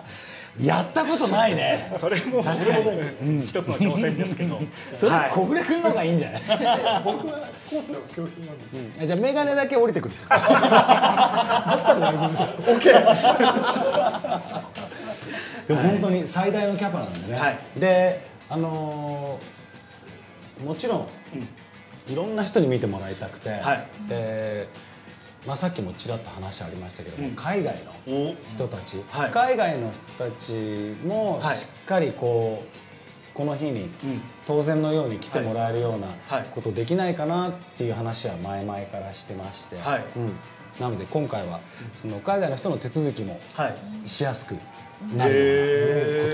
S2: やったことないね。
S1: それも
S2: 確かに。
S1: 一つの挑戦ですけど。
S2: それ
S1: はい。
S2: 小暮君の方がいいんじゃない、
S3: 僕はコースが拒否なんで。
S2: えじゃあ眼鏡だけ降りてくる。でも本当に最大のキャパなんでね。
S1: はい。
S2: で、あのーもちろん、いろんな人に見てもらいたくて、
S1: はい。
S2: で、まあさっきもちらっと話ありましたけども、
S1: うん。
S2: 海外の
S1: お。
S2: 人たち、
S1: はい。
S2: 海外の人たちも
S1: はい。
S2: しっかりこうこの日に
S1: うん。
S2: 当然のように来てもらえるような
S1: はい。
S2: ことできないかなっていう話は前々からしてまして、
S1: はい。
S2: うん。なので今回はその海外の人の手続きも
S1: はい。
S2: しやすくなるようなこ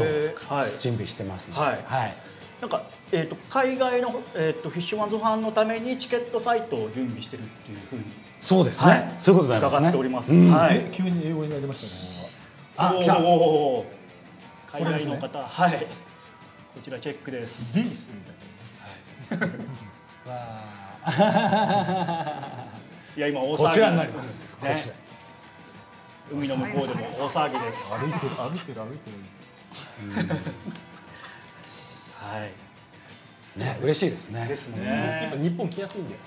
S2: とを準備してますので、
S1: はい。
S2: はい。
S1: なんか、えー、と海外の、えー、とフィッシュマンズファンのためにチケットサイトを準備してるっていうふうに。
S2: そうですね、
S1: はい。
S2: そういうことになりますね。
S1: 伺っております、
S2: うん。
S1: はい。
S3: え急に英語になりましたね。
S2: あ来た
S1: おー海外の方、はい。こちらチェックです。
S3: ディース。みたい
S1: いや今大騒ぎ
S2: こちらになります。
S1: ね。
S2: こちら
S1: 海の向こうでも大騒ぎです。
S3: な歩いてる歩いてる歩いてる。
S1: はい。
S2: ね嬉しいですね。
S1: です
S3: やっ
S1: ね
S3: ぱ日本来やすいんだよ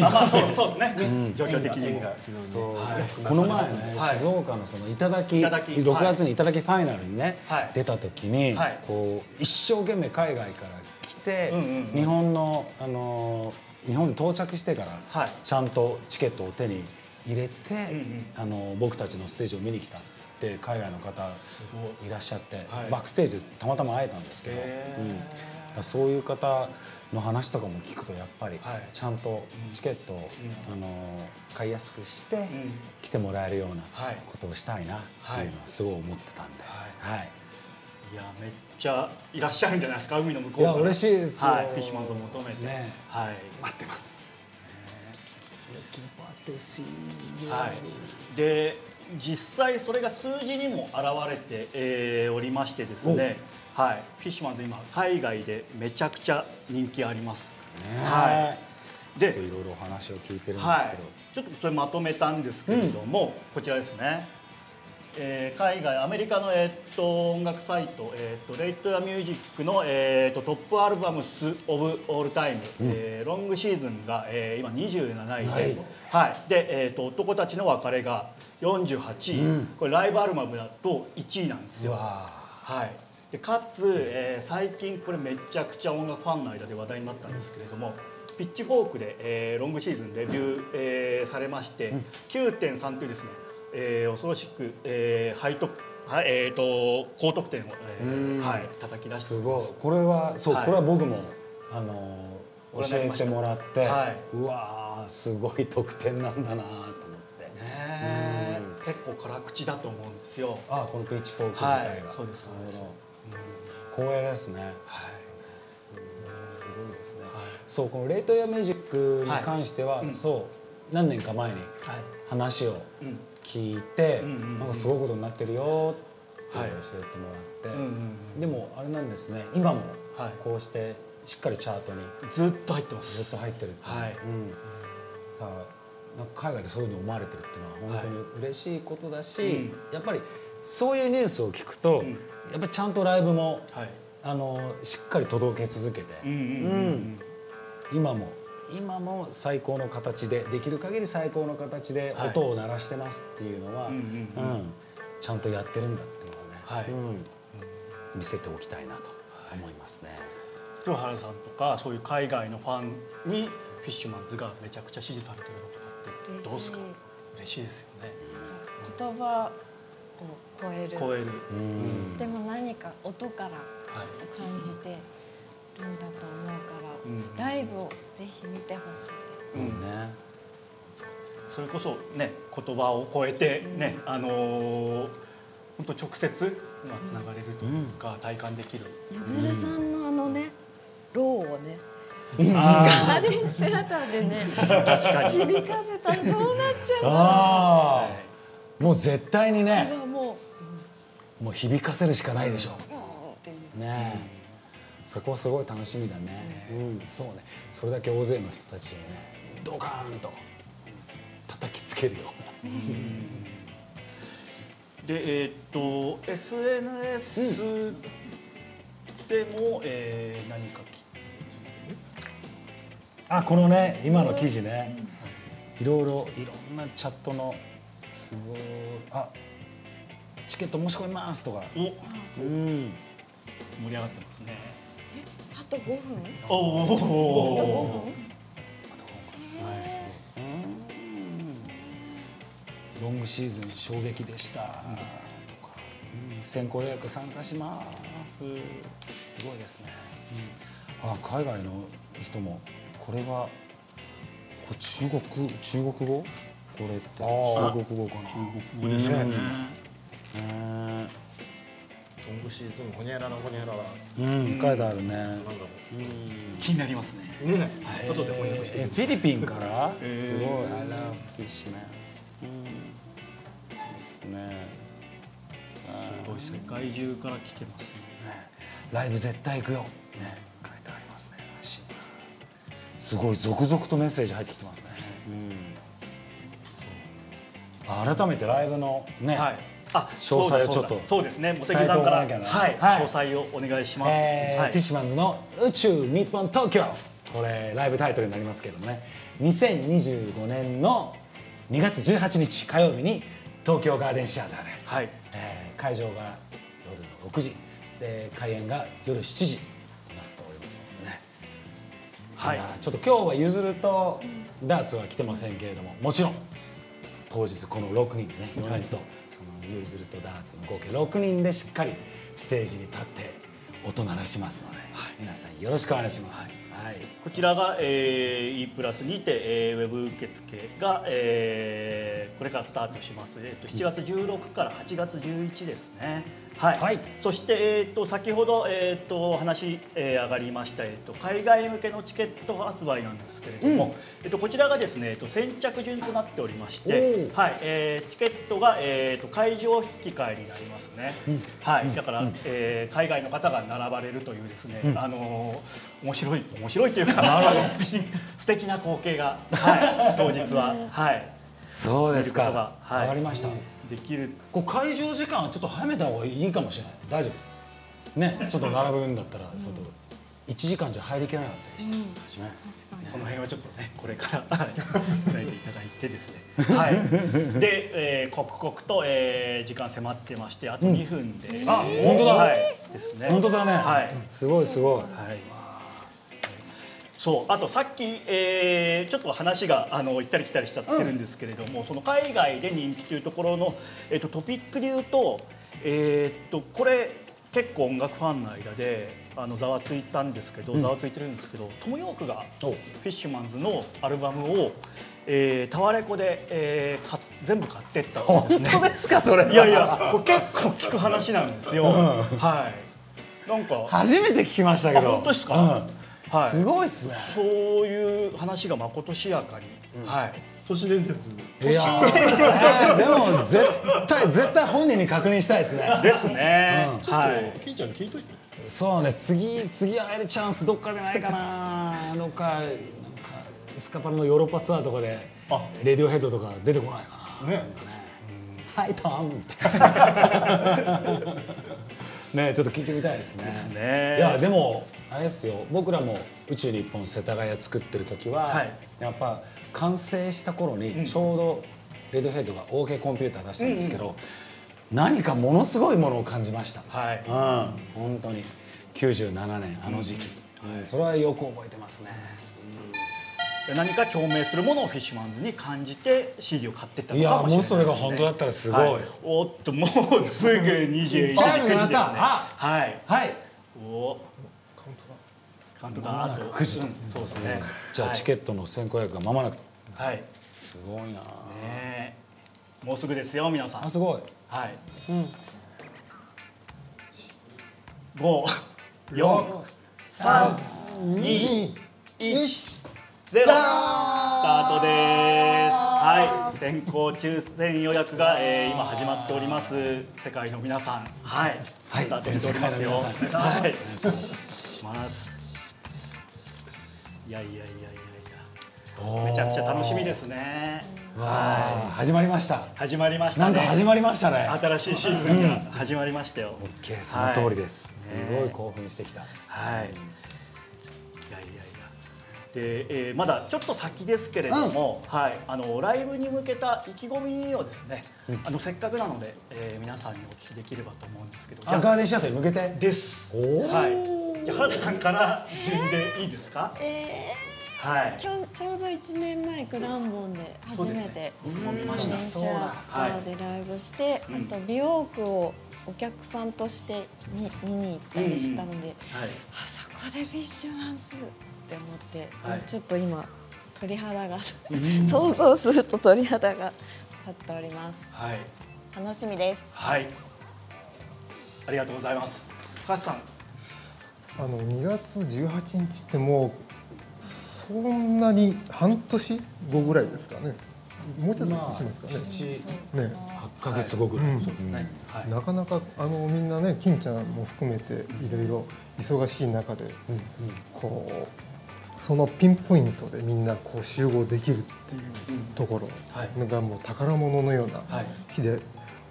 S1: あまあそうそうですね、状況的に
S2: この前ね、
S1: はい。
S2: 静岡のその頂き
S1: 頂き
S2: 6月に頂きファイナルにね、
S1: はい。
S2: 出た時に、
S1: はい。
S2: こう一生懸命海外から来て、日本のあのー日本に到着してから、
S1: はい。
S2: ちゃんとチケットを手に入れて、あの僕たちのステージを見に来たって海外の方いらっしゃって、
S1: はい。
S2: バックステージでたまたま会えたんですけど、うん。そういう方の話とかも聞くとやっぱり
S1: はい。
S2: ちゃんとチケットを、あの買いやすくして、
S1: ん。
S2: 来てもらえるような
S1: はい。
S2: ことをしたいなっていうのはすごい思ってたんで、
S1: はい。
S2: はい。
S1: いやめっちゃいらっしゃるんじゃないですか海の向こうから。
S2: いや嬉しいですよ。
S1: はい、フィッシュマンズを求めて、
S2: ね。
S1: はい。
S2: 待ってます。
S1: はい、で実際それが数字にも表れて、えーおりましてですね、はい、フィッシュマンズ今海外でめちゃくちゃ人気あります。
S2: ね
S1: はい、で
S2: いろいろお話を聞いてるんです
S1: はい。
S2: けど、、
S1: ちょっとそれまとめたんですけれども、こちらですね、えー海外アメリカの、えー、と音楽サイト、えー、とレイト・ア・ミュージックの、えー、とトップアルバムス・オブ・オール・タイム、えーロングシーズンが、えー今27位で,、
S2: はい
S1: はい。でえーと男たちの別れが48位、これライブアルバムだと1位なんですよ。はい、でかつ、えー最近これめちゃくちゃ音楽ファンの間で話題になったんですけれどもピッチフォークで、えーロングシーズンレビュー、えーされまして、9.3というですね、えー恐ろしく、えー、ハイトはいえー、と高得点を、えーはい、叩き出して。
S2: これはそう、
S1: はい。
S2: これは僕もあの教えてもらって、
S1: ご覧になりました
S2: うわーすごい得点なんだなと思って、
S1: ね結構辛口だと思うんですよ。
S2: あこのピッチフォーク自体が、
S1: はい。そうですそうです。
S2: なるほど。光栄ですね。
S1: はい。
S2: すごいですね、そうこのレイト・ヤ・ミュージックに関しては、そう何年か前に
S1: はい。
S2: 話を
S1: うん
S2: 聞いて、
S1: うんうんうん。
S2: なんかすごいことになってるよって
S1: はい。
S2: 教えてもらって、
S1: うんうん
S2: でもあれなんですね今も
S1: はい。
S2: こうしてしっかりチャートに
S1: ずっと入ってます。
S2: ずっと入ってるっていう、
S1: はい。
S2: うん、だから海外でそういうふうに思われてるっていうのは本当に嬉しいことだし、
S1: うん。
S2: やっぱりそういうニュースを聞くと、
S1: うん。
S2: やっぱりちゃんとライブも
S1: はい。
S2: あのしっかり届け続けて、
S1: うんうん。うん。
S2: 今も今も最高の形でできる限り最高の形で
S1: はい。
S2: 音を鳴らしてますっていうのは、ちゃんとやってるんだっていうのはね、
S1: はい。
S2: うん。見せておきたいなと思いますね。
S1: 清原さんとかそういう海外のファンにフィッシュマンズがめちゃくちゃ支持されてるのとかってどうですか？嬉しいですよね。
S4: 言葉を超える。
S1: 超える。
S2: うん。
S4: でも何か音からきっと感じてるんだと思うから、
S1: うん。
S4: ライブをぜひ見てほしいです。
S2: うん。ね。
S1: それこそね言葉を超えてね、あのー本当直接まあつながれるというか、体感できる。
S4: ゆずるさんのあのね、ローをね
S1: あ
S4: ガーデンシアターでね
S1: ー確かに。
S4: 響かせたらどうなっちゃ
S2: もう絶対に
S4: の
S2: ね
S4: がも
S2: もう響かせるしかないでしょ
S4: う。うん。っていう。
S2: ねえそこすごい楽しみだね、うん、そうね。それだけ大勢の人たちにねドカーンと叩きつけるような。
S1: でえーっと SNS でも、えー何かき
S2: あこのね今の記事ね。いろいろいろんなチャットのあチケット申し込みますとか。
S1: お。
S2: うん。
S1: 盛り上がってます
S4: と5分？
S1: おお
S4: あと5
S1: お
S4: 分。
S2: ロングシーズン衝撃でした、うん先行予約参加しますすごいですね、うんあ海外の人もこれはこれ中国中国語これって中国語かな中
S1: これですよね
S2: ね
S3: ロングシーズンホニャララホニャララ。
S2: うん書いてあるね。
S3: なんだろ
S1: 気になりますね。
S3: うね後で翻訳して。
S2: えフィリピンから、すごい。I love ん。ですね。
S1: すごい。世界中から来てますね。
S2: ライブ絶対行くよ。ね、書いてありますね。すごい続々とメッセージ入ってきてますね。あ改めてライブのね、
S1: はいあ
S2: 詳細をちょっと
S1: そうですね。茂木さんからはい、
S2: はい。
S1: 詳細をお願いします、
S2: えー
S1: はい。
S2: フィッシュマンズの宇宙日本東京。これライブタイトルになりますけどね。2025年の2月18日火曜日に東京ガーデンシアターで、
S1: はい。
S2: えー会場が夜の6時。で開演が夜7時となっておりますのでね。
S1: はい。
S2: ちょっと今日はゆずるとダーツは来てませんけれどももちろん当日この6人でね4人とそのゆずるとダーツの合計6人でしっかりステージに立って音鳴らしますので、はい皆さんよろしくお願いします。はい
S1: こちらが、えー、E プラスにて、えー、ウェブ受付が、えーこれからスタートします、えー、と7月16から8月11ですね。はい、
S2: はい。
S1: そして、えー、と先ほど、えー、と話、えー上がりました、えー、と海外向けのチケット発売なんですけれども、えー、とこちらがですね、えー、と先着順となっておりまして、はい。えーチケットが、えー、と会場引き換えになりますね、はい、だから、えー海外の方が並ばれるというですね、あのー面白い面白いというか 素敵な光景が、はい、当日は、はい、
S2: そうですか。
S1: はい
S2: かりました。
S1: できる
S2: こう会場時間はちょっと早めた方がいいかもしれない。大丈夫。ね、ちょっと並ぶんだったら、ちょっと一時間じゃ入りきらなかったりして。ね
S4: 確かに
S1: その辺はちょっとねこれからはい伝えていただいてですね。はい。で、えー、刻々と、えー、時間迫ってましてあと2分で、
S2: あ本当だ
S1: はいですね。
S2: 本当だね。
S1: はい。
S2: すごいすごい。
S1: はい。そうあとさっき、えーちょっと話があの行ったり来たりしちゃってるんですけれども、その海外で人気というところの、えー、とトピックで言うと,、えー、とこれ結構音楽ファンの間であのざわついたんですけど、ざわついてるんですけどトム・ヨークがフィッシュマンズのアルバムを、えータワレコで、えーか全部買ってったんですね。
S2: 本当ですかそれ。
S1: いやいやこれ結構聞く話なんですよ。はい。なんか
S2: 初めて聞きましたけど。
S1: あ本当ですか？
S2: うん
S1: はい
S2: すごいっすね。
S1: そういう話がまことしやかに、はい。
S3: 都市伝説
S2: いやーでも絶対絶対本人に確認したいですね。
S1: ですね。
S2: うん
S1: はい。
S3: 金ちゃんに聞いといて
S2: そうね次次会えるチャンスどっかでないかなどっかなんかスカパラのヨーロッパツアーとかで
S1: あ
S2: レディオヘッドとか出てこないかな。
S3: ね
S2: はいトムみたいな。ねちょっと聞いてみたいですね。
S1: ですね
S2: いやでもあれですよ僕らも宇宙日本世田谷作ってる時は、
S1: はい
S2: やっぱ完成した頃にちょうどレディオヘッドが OK コンピューター出したんですけど、何かものすごいものを感じました。
S1: はい。
S2: うん、本当に97年あの時期、うんそれはよく覚えてますね。
S1: 何か共鳴するものをフィッシュマンズに感じて CD を買ってったの
S2: いや
S1: かもしれないです、ね。
S2: もしそれが本当だったらすごい。
S1: はいおっともうすぐ21時
S2: チャイム
S1: 9時ですね。はい。
S2: はい。
S1: おカウントダウンあと
S2: 9時と
S1: うんそうですね。
S2: じゃあチケットの先行予約が間もなくと。
S1: はい。ね
S2: すごいな。
S1: えもうすぐですよ皆さん
S2: あ。すごい。
S1: はい。五、四、三、二、一ゼロスタートです。はい、先行抽選予約が、えー、今始まっております。世界の皆さん、はい、
S2: はい
S1: スタートしておりますよ。
S2: 全世界の皆さん
S1: はい、します。いやいやいやいやいや、めちゃくちゃ楽しみですね。
S2: わあ始まりました。
S1: 始まりましたね。
S2: なんか始まりましたね。
S1: 新しいシーズンが始まりましたよ。
S2: オッケーその通りです、
S1: はい。
S2: すごい興奮してきた。
S1: はい。で、えーまだちょっと先ですけれども、はい、あのライブに向けた意気込みをですね、あのせっかくなので、えー皆さんにお聞きできればと思うんですけど、じゃ
S2: あガーデンシアターに向けて？
S1: です。はい。じゃあ原田さんから順でいいですか？
S4: え
S1: はい。
S4: ー、。今日ちょうど1年前グランボンで初めて
S1: そうだよね。うん。見ました
S4: 電車タワーでライブして、
S1: うん。
S4: あと美容区をお客さんとして見見に行ったりしたので、
S1: はい。
S4: あそこでフィッシュマンズって思って、
S1: はい
S4: ちょっと今鳥肌が 想像すると鳥肌が立っております
S1: はい。
S4: 楽しみです
S1: はい。ありがとうございます。高橋さん。
S6: あの2月18日ってもうそんなに半年後ぐらいですかねもうちょっとしますかね、ね
S2: 8ヶ月後ぐらい、
S6: うん
S1: ね。はい。
S6: なかなかあのみんなね金ちゃんも含めていろいろ忙しい中で、こうそのピンポイントでみんなこう集合できるっていうところ
S1: はい
S6: がもう宝物のような
S1: はい
S6: 日で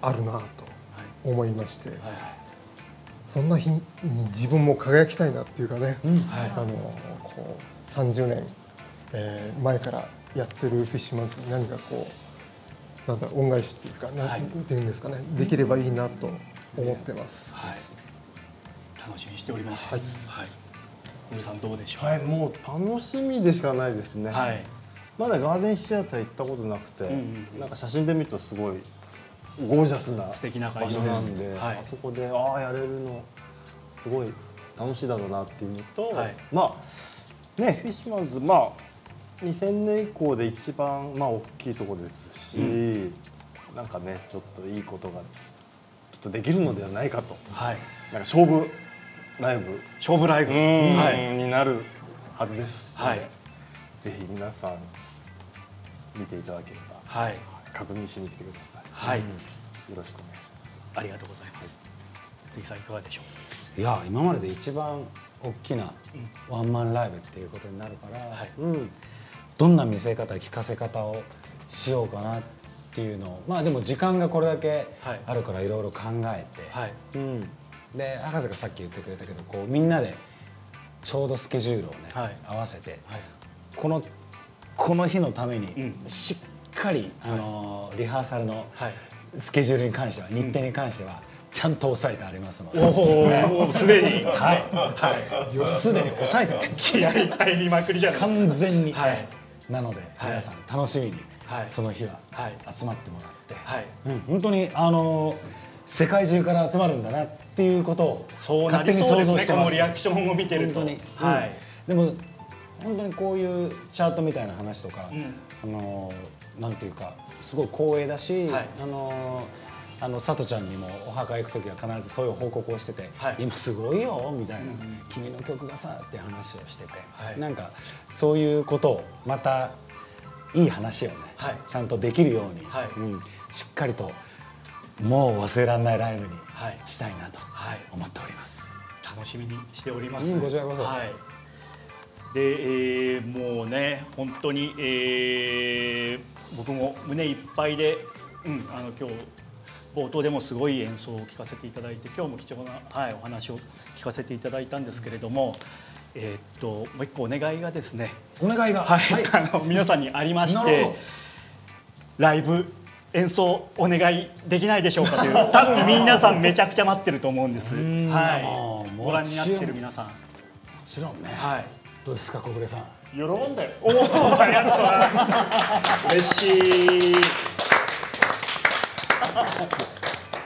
S6: あるなと思いまして、
S1: はい。
S6: そんな日に自分も輝きたいなっていうかね、
S1: はい。
S6: あのこう30年、えー前からやってるフィッシュマンズに何かこうなんだ恩返しっていうか、なん
S1: はい
S6: ていうんですかねできればいいなと思ってます。
S1: はい。楽しみにしております。はい。はい。森さんどうでしょう？
S3: はい、もう楽しみでしかないですね。
S1: はい。
S3: まだガーデンシアター行ったことなくて、
S1: んうん
S3: なんか写真で見るとすごいゴージャスな
S1: 素敵な会
S3: 場所なんで、
S1: はい
S3: あそこでああやれるのすごい楽しいだろうなっていうのと、
S1: はい
S3: まあねフィッシュマンズまあ2000年以降で一番まあ大きいところですし、なんかねちょっといいことがきっとできるのではないかと、
S1: はい。
S3: なんか勝負ライブ
S1: 勝負ライブ。
S3: は、
S1: はいい。
S3: になるはずです。
S1: はい
S3: ぜひ皆さん見ていただければ
S1: はい。
S3: 確認しに来てください。
S1: はい。
S3: よろしくお願いします。
S1: ありがとうございます。リさんいかがでしょ
S2: いや今までで一番大きなワンマンライブっていうことになるから、
S1: はい
S2: うん、どんな見せ方聞かせ方をしようかなっていうのをまあでも時間がこれだけ
S1: はい
S2: あるからいろいろ考えて、
S1: う。はい。
S2: うん、で博士がさっき言ってくれたけどこうみんなでちょうどスケジュールをね、
S1: はい。
S2: 合わせて
S1: はい。
S2: このこの日のために
S1: うん。
S2: しっかり、あのリハーサルの
S1: はい。
S2: スケジュールに関しては日程に関してはちゃんと押さえてありますので、
S1: おお、すでに。
S2: はい、はい、すでに抑えてます。
S1: 気合い入りまくりじゃない。
S2: 完全に、
S1: はい。
S2: なので、
S1: はい。
S2: 皆さん楽しみに、
S1: はい。
S2: その日は
S1: はい。
S2: 集まってもらって、
S1: はい。
S2: うん、本当にあの世界中から集まるんだなっていうことを勝手に想。像してます。
S1: リアクションを見てると。
S2: 本当に、
S1: はい。
S2: うんでも本当にこういうチャートみたいな話とか、
S1: うん。
S2: あのなんていうかすごい光栄だし、
S1: はい。
S2: あのあの佐藤ちゃんにもお墓行く時は必ずそういう報告をしてて、
S1: はい。
S2: 今すごいよみたいな、君の曲がさって話をしてて、
S1: はい。
S2: なんかそういうことをまたいい話をね、
S1: はい。
S2: ちゃんとできるように、
S1: はい。
S2: うん、しっかりともう忘れられないライブに
S1: はい
S2: したいなと
S1: はい
S2: 思っております。
S1: 楽しみにしております。
S2: うんこちらこそ
S1: はい。で、えーもうね本当に、えー僕も胸いっぱいで、うんあの今日冒頭でもすごい演奏を聴かせていただいて今日も貴重な、はい、お話を聞かせていただいたんですけれども、えーっともう一個お願いがですね、
S2: お願いが、
S1: はいあの皆さんにありましてライブ演奏お願いできないでしょうかという 多分皆さんめちゃくちゃ待ってると思うんです。
S2: ん
S1: はいご覧になってる皆さん。
S2: もちろんね、
S1: はい。
S2: どうですか小暮さん？
S1: 喜んだよ。おお、ありがとうございます。嬉しい。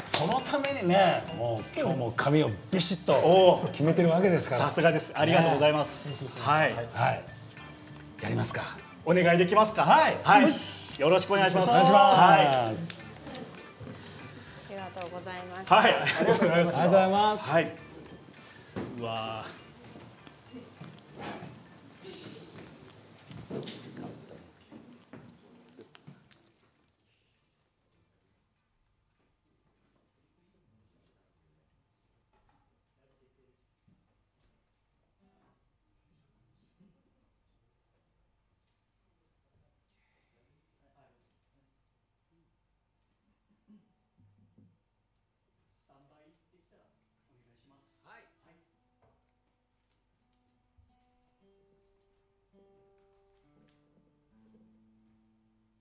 S2: そのためにね、もう今日も髪をビシッと
S1: お
S2: 決めてるわけですから。
S1: さすがです。ありがとうございます。はい。
S2: はい。やりますか。
S1: お願いできますか？
S2: はい
S1: はい。。よろしくお願いします。
S2: お願いします。
S4: ありがとうございま
S1: す。はい、ありがとうございます。
S2: ありがとうございます。
S1: はい。うわ。